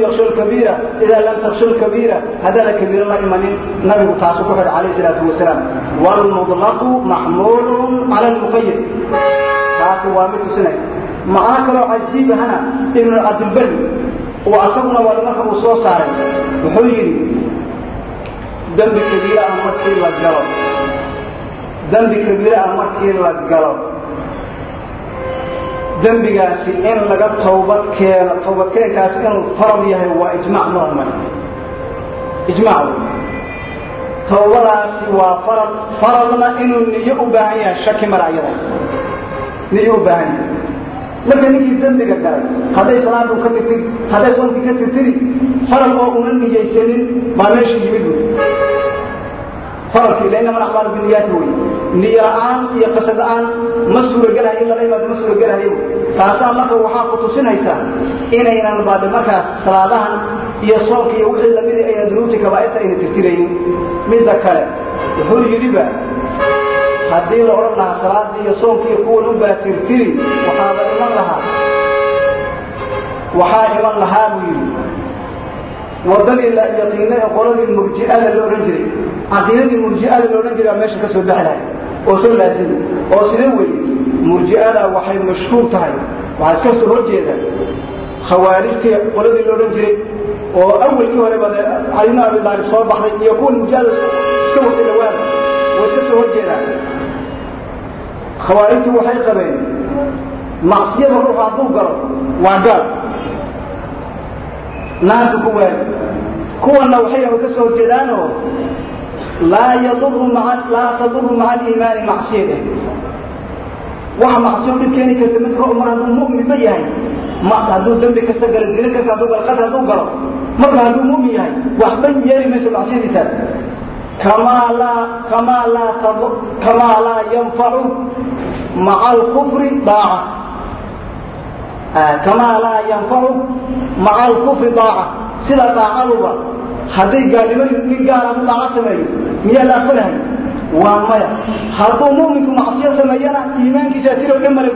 yaksha kabiira ida lam taksha lkabiira haddaana kabiira la imanin nabigu taasu ku xidhay calayh salaatu wasalaam wlmudlaqu maxmuulun cala lmuqayad taasi waa mid tusinaysa macno kaloo cajiibahana ibnu cabdilbari oo asaguna waa marka uu soo saaray wuxuu yidhi dembi kabiira ah markii la galo dembi kabiira ah markii la galo dembigaasi in laga tawbad keeno tawbadkeenkaasi inuu farad yahay waa ijmac muhmal ijmac tawbadaasi waa farad faradna inuu niyo u baahan yahay shaki mala iyada. Niyo u baahan yahay. Marka ninkii dembiga galay hadday salaadu ka tirtiri hadday soomkii ka tirtiri farad oo una niyaysanin baa meesha yimid wey faralkii ila inama alacmaalu biniyaati wey niyo la'aan iyo qasad la'aan ma suuragelahay in lala imaado ma suuragelahay taasaa marka waxaa ku tusinaysaa inaynan baade markaas salaadahan iyo soonka iyo wixii la mid aynan dunuubti kabaa'irta ayna tirtiraynin. Midda kale wuxuu yidhiba haddii la odhan lahaa salaadii iyo soonki iyo kuwan ubaa tirtiri waxaaba iman lahaa. Waxaa iman lahaa buu yidhi. Wadadii la yaqiina ee qoladii murji'ada la odhan jiray. Caqiidadii murji'ada la odhan jiray baa meesha ka soo baxi lahay oo soo laasimi oo sidee weye murji'ada waxay mashhuur tahay. Waxaa iska soo horjeeda khawaarijtii qoladii la odhan jiray oo awalkii horeba cali bn abi daalib soo baxday iyo kuwan murji'ada iska watay dhawaada way iska soo horjeedaan khawaarijtu waxay qabeen macsiyada ruuxu hadduu galo waa gaal. Naarka ku waayo kuwanna waxay ka soo horjeedaanoo laa taduru maca aliimaani macsiyade waxa macsiyo dhib keeni karta mid ro mar hadduu mu'minba yahay ma hadduu dembi kasta galo zine kasta hadduu galo qadar hadduu galo marka hadduu mu'min yahay waxba yeeli mayso macsiyadiisaas kamaa laa kamaa laa kamaa laa yanfacu maca alkufri daaca kamaa laa yanfacu maca alkufri daaca sida daacaduba hadday gaalnimo nin gaal hadduu daaco sameeyo miyaa la aqbalahay waa maya hadduu mu'minku macsiyo sameeyana iimaankiisa tiro dhan male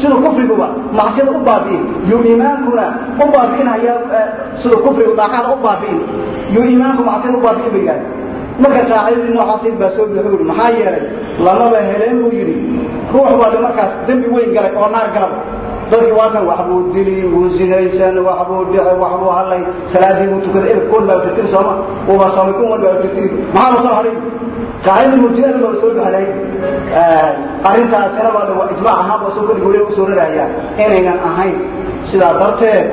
sida kufriguba macsiyada u baabi'in yuu iimaankuna u baabi'inhaya sida kufrigu daacada u baabi'in yuu iimaanku macsiyada u baabi'in ba yidhahda marka qaacidadii noocaasiid baa soo buuxu yidhi maxaa yeelay lamaba heleen buu yidhi ruux baade markaas dembi weyn galay oo naar galaba dadkii waa kan waxbuu dili wuu zinaysan waxbuu dhici waxbuu hadlay. Salaadii buu tukaday ebkood baa tirtiri sooma. Uba samay kun walbaa tirtiri maxaa la soo hadhay qaacidadii murjiyada baa soo baxlay arrintaasina baa waa ijmaac ahaan baa soo keliga weliba u soo rarahayaan inaynan ahayn sidaa darteed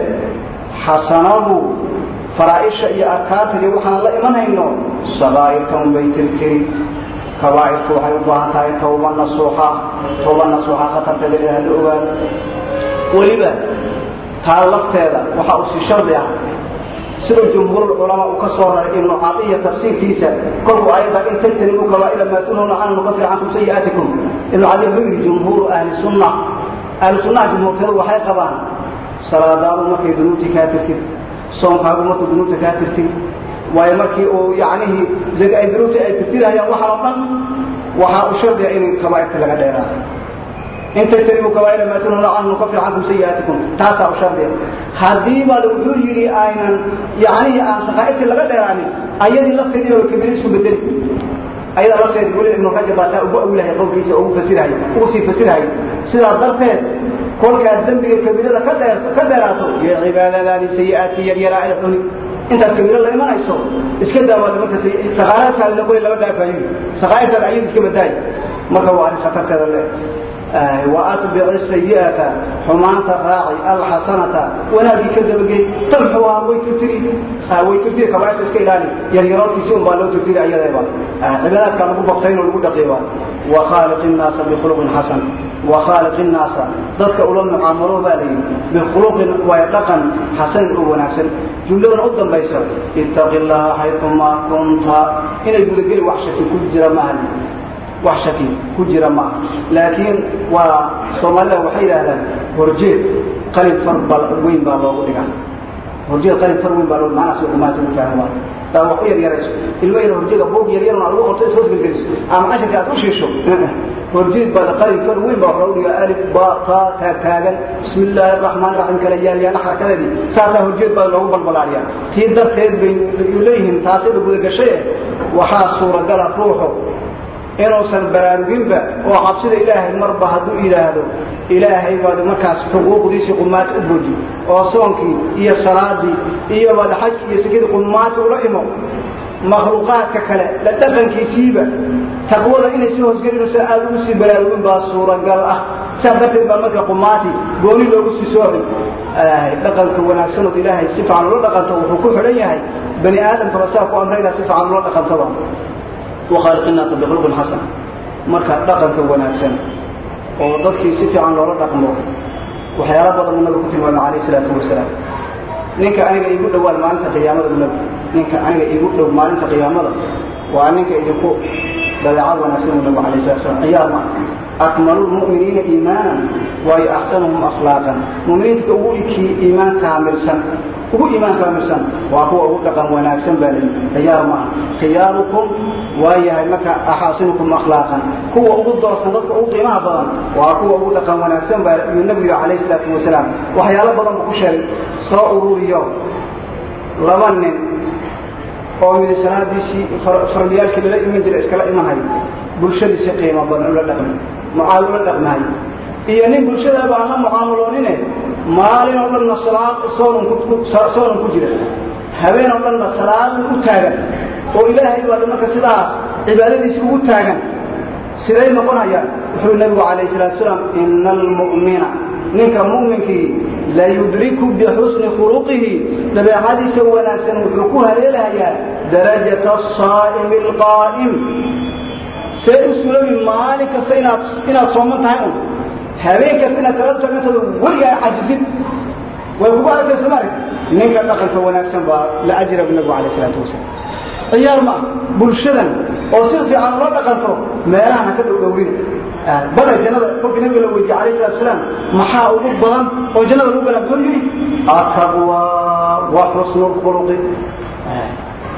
xasanadu faraaisha iyo arkaanta iyo waxaan la imanayno sakaa'irkan bay tirtiri kabaa'irku waxay u baahan tahay tawba nasuuxa tawba nasuuxa khatarteeda ilaah la ogaado weliba taa lafteeda waxa uu si shardi ah. Sida jumhuur culamaa uu ka soo raray ibnu caiya tafsiirkiisa kolkuu ayadda in tajtanibu kabaa'ira maa tunhuna canhu nukafir cankum sayi'aatikum. Ibnu caiya wuxuu yidhi jumhuuru ahli sunna. Ahli sunnaha jumhuurtadu waxay qabaan salaadaadu markay dunuubtii kaa tirtid soonkaagu markuu dunuubta kaa tirtid waayo markii uu yacnihii ay dunuubtii ay tirtirahayaan waxaa oo dhan waxaa u shardiya in kabaa'irta laga dheeraado in tajtanibu kabaa'ira maa tunhuna canhu nukafir cankum sayi'aatikum. Taasaa u shardiya haddii baad wuxuu yidhi aynan yacnihii aan sakaa'irtii laga dheeraanin ayadii lafteedii oo kabiri isku bedeli ayada lafteedi weliba ibnu rajab baa saa ugu awilahay qowlkiisa ugu fasirahay ugu sii fasirahay sidaa darteed kolkaad dembiga kabiirada ka dheer ka dheeraato iyo cibaadadaani sayi-aadkii yaryaraa ay cuni intaad kabiiro la imanayso iska daawaada marka sakaaraadkaadina koy laba dhaafayo sakaa'irtaada ayada iska badaayo marka waa arrin khatarteeda le waatbici sayi'ata xumaanta raaci alxasanata wanaagii ka dabagey tamxuhaa way tirtiri way tirtiri kabaa'irta iska ilaali. Yaryaroodkiisi un baa loo tirtiri ayadeeba cibaadaadkaa lagu baqtayn oo lagu dhaqiiba. Wakhaaliq innaasa bikhuluqin xasan wakhaaliq innaasa dadka ula mucaamalo baa la yidhi. Bikhuluqin way dhaqan xasanin oo wanaagsan. Jumladan u dambaysa ittaqi llaha xayumaa kunta. Inay gudageli wax shaki ku jira maaha wax shaki ku jira maaha laakiin waa soomaalida waxay yidhaahdaan horjeed qalin far weyn baa loogu dhigaa horjeed qalin far weyn baa loogu macnaa si umaata u fahmo waa taa wax u yaryarayso ilmo yar horjeeda buug yaryarna aad ugu qorto is hoosgelgeliso ama casharka aad u shiisho horjeed baa qalin far weyn baa wax loogu dhigaa alif ba ta taag taagan bismi illaahi araxmaan raxiim kala yaal yaalla xarakadeedii saasaa horjeed baa loogu balbalaariyaa tii darteed bay leeyihiin taasida gudagashaye waxaa suuragala ruuxu inuusan baraaruginba oo cabsida ilaahay marba hadduu yidhaahdo ilaahay baad markaas xuquuqdiisii qumaata u boji oo soonkii iyo salaadii iyo baad xajki iyo sikadii qumaata ula imo. Makhluuqaadka kale la dhaqankiisiiba taqwada inay sii hoosgelinayso aada ugu sii baraarugin baa suuragal ah. Sidaa darteed baa marka qumaati gooni loogu sii sooci dhaqanka wanaagsanood ilaahay si fiican ula dhaqanto wuxuu ku xidhan yahay bani aadamkaba saa ku amrayna si fiican ula dhaqantaba waqaaliq innaasa bikhuluqin xasan marka dhaqanka wanaagsan oo dadkii si fiican loola dhaqmo waxyaala badan uu nabigu ku tilmaamay calayhi salaatu wasalaam ninka aniga iigu dhowaan maalinta qiyaamada nabi ninka aniga iigu dhow maalinta qiyaamada waa ninka idinku dabeecad wanaagsan uu nabigu calayhi salatu wasalam ciyaar ma akmalu lmu'miniina iimaanan waayo axsanuhum akhlaaqan mu'miniinta ugu ikii iimaan kaamilsan ugu iimaan kaamilsan waa kuwa ugu dhaqan wanaagsan baa leeyi khiyaar maaha khiyaarukum waa yahay marka axaasinukum akhlaaqan kuwa ugu doorsan dadka ugu qiimaha badan waa kuwa ugu dhaqan wanaagsan baa yuu nabiga calayhi salaatu wasalaam waxyaalo badan buu ku sheegay soo ururiyo laba nin oo midi salaadiisii fardiyaalkii lala iman jira iskala imanhayo bulshadiisi qiimo badan ula dhaqmi mucaal ula dhaqmahay iyo nin bulshadaaba aan la mucaamuloonine maalin oo dhanna soonan ku jira habeen oo dhanna salaad u taagan. Oo ilaahay baa marka sidaas cibaadadiisi ugu taagan. Siday noqonayaan wuxuu nabigu calayh salatu salaam ina almu'mina ninka mu'minkii la yudriku bixusni khuluqihi. Dabeecadiisa wanaagsan wuxuu ku haleelahayaa darajata asaa'imi alqaa'im. See u sulami maalin kasta inaad sooman tahay un habeen kasta inaad kala tagantada weligaa cajisin way kugu arkaysa maarag ninka dhaqanka wanaagsan baa la ajira bu nabigu calayh salaatu wasalaam. Ciyaar ma bulshadan oo si fiican ula dhaqanto meelahana ka dhowdhowrina bada jannada kolkii nabiga la weydiye calayh salatu wasalaam maxaa ugu badan oo jannada lagu gala muxuu yidhi ataqwa wa xusnu lkhuluqi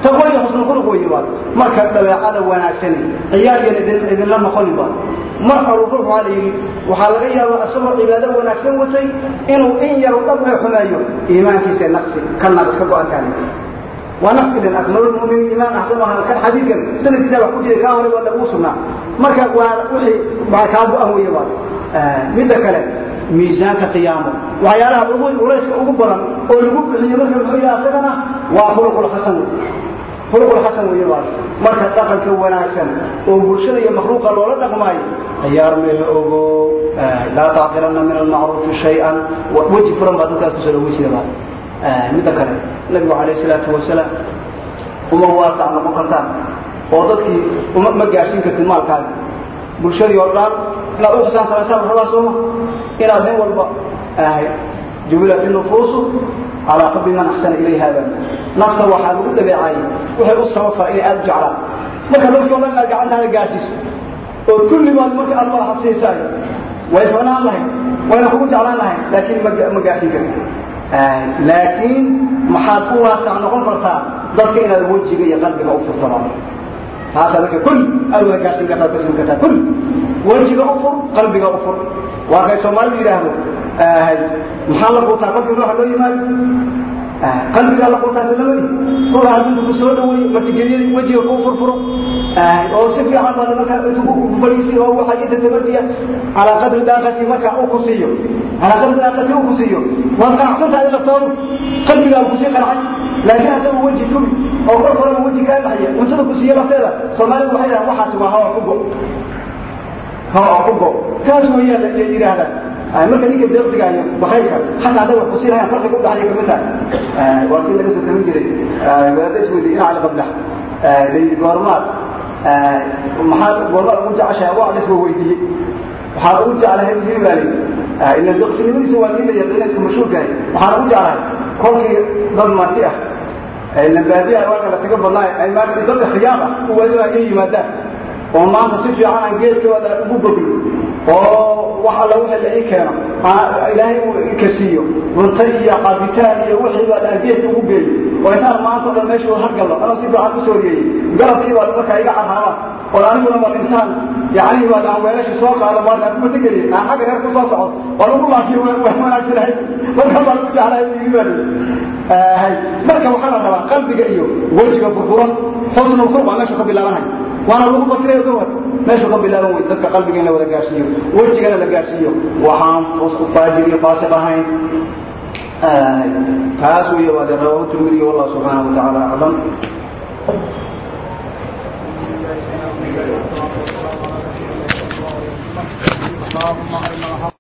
taqwa iyo xusnu khuluq weeye baa marka dabeecada wanaagsan ciyaar yan idin idinla noqonin ba mar aluu ruux waxaa la yidhi waxaa laga yaabaa isagoo cibaado wanaagsan watay inuu in yar dhab ee xumeeyo iimaankiisa naqsi ka naqs ka go-antaani waa naqsi dhin akmalu lmu'miniin iimaan axsanuha kan xadiidkan sanadkiisa wax ku jiray kaa hore waa lagu sugnaa. Marka waa wixii waa kaa go-an weeye baa midda kale miisaanka qiyaamo. Waxyaalaha ugu culayska ugu badan oo lagu bixiyo marka muxuu yahay asagana waa khuluqul xasan khuluqul xasan weeye baa marka dhaqanka wanaagsan oo bulshada iyo makhluuqa loola dhaqmaayo ciyaar meela ogo laa tacqiranna min almacruufi shay-an weji furan baa dadkaas ku soo dhaweysaya baa. Midda kale nabigu calayh salaatu wasalaam uma waasac noqon kartaan oo dadkii uma ma gaadhsiin kartid maalkaaga. Bulshadii oo dhan inaad u xisaantamaysaa la rabaa sooma inaad nin walba ahay jubilat nufuusu calaa xubbi man axsana ilayha baa nafta waxaa lagu dabeecayay waxay u sababtaa inay aada u jeclaan marka dadkii o dhan inaad gacantaada gaadhsiiso oo kulligood marka aad madaxa siisaayo way ficnaan lahayd wayna kugu jeclaan lahayd laakiin ma gaadhsiin karin laakiin maxaad u waasac noqon kartaa dadka inaad wejiga iyo qalbiga u furtaba taasa marka kul aad wada gaadhsiin kartaa kasbi kartaa kul wejiga u fur qalbiga u fur waa kay soomaalidu yidhaahdo maxaa la quutaa kolkii ruuxa loo yimaado qalbigaa la quutaa salamadi ruuxa hadduu ku soo dhaweeyo martigelyadii wejiga kuu furfuro oo si fiican baa markaa intuu oo waxa inta tabartiya calaa qadri daaqati markaa uu ku calaa qadri daaqati uu ku waad qanacsantahay laftoodu qalbigaa ku sii qancay laakiin asagu weji tubi oo kor koraba weji kaa baxaya cuntada ku siiyo lafteeda soomaalidu waxay dhahaan waxaasi waa hawa ku go hawa ku go taas weeyaan la yidhaahdaan marka ninka deeqsiga iyo bakaylka xataa hadday wax kusiinayaan farqiga udhaxaya ka mid tahay. waa kii laga soo tamin jiray. wadaada isweydiye ina cali qabdax layidhi goormaad maxaad goormaad ugu jeceshahay? Waa lasba weydiiyey. Waxaad ugu jeclahay yiri baa layidhi ila deeqsinimadiisa waa kii la yaqiina iska mashhuurkahay waxaan ugu jeclahay kolkii dad marti ah. Nabaadiyaha waa kala taga badnaa ay maanta dadka khiyaam ah uwaadinaa inay yimaadaan. Oo maanta si fiican aan geedkooda ugu boglo oo wax alla wixii la ii keeno ilaahay ka siiyo cunto iyo cabitaan iyo wixii baa aan geedka ugu geeyo oo intaan maanta dhan meesha hargallo anoo si fiican ku soo riyeeyey garabkii baa markaa iga carraabaan oo aniguna baa intaan yacni baa aan weelasha soo qaado maanta aan kumata geliye aan xagga reer ku soo socdo. Oo lagu laakiyo waa wanaagsanahay marka baa lagu jeclahay yiri baa marka waxaa la rabaa qalbiga iyo wejiga furfuran xusnul baa meeshu ka bilaabanhay waana lagu fasirayo gawad meeshu ka bilaaban wey dadka qalbiga in la wada gaarsiiyo wejigana la gaarsiiyo waxaan faajir iyo faasiq ahayn taas wey waa de rawahu tirmidi wallah subxaanahu watacaala aclam اللهم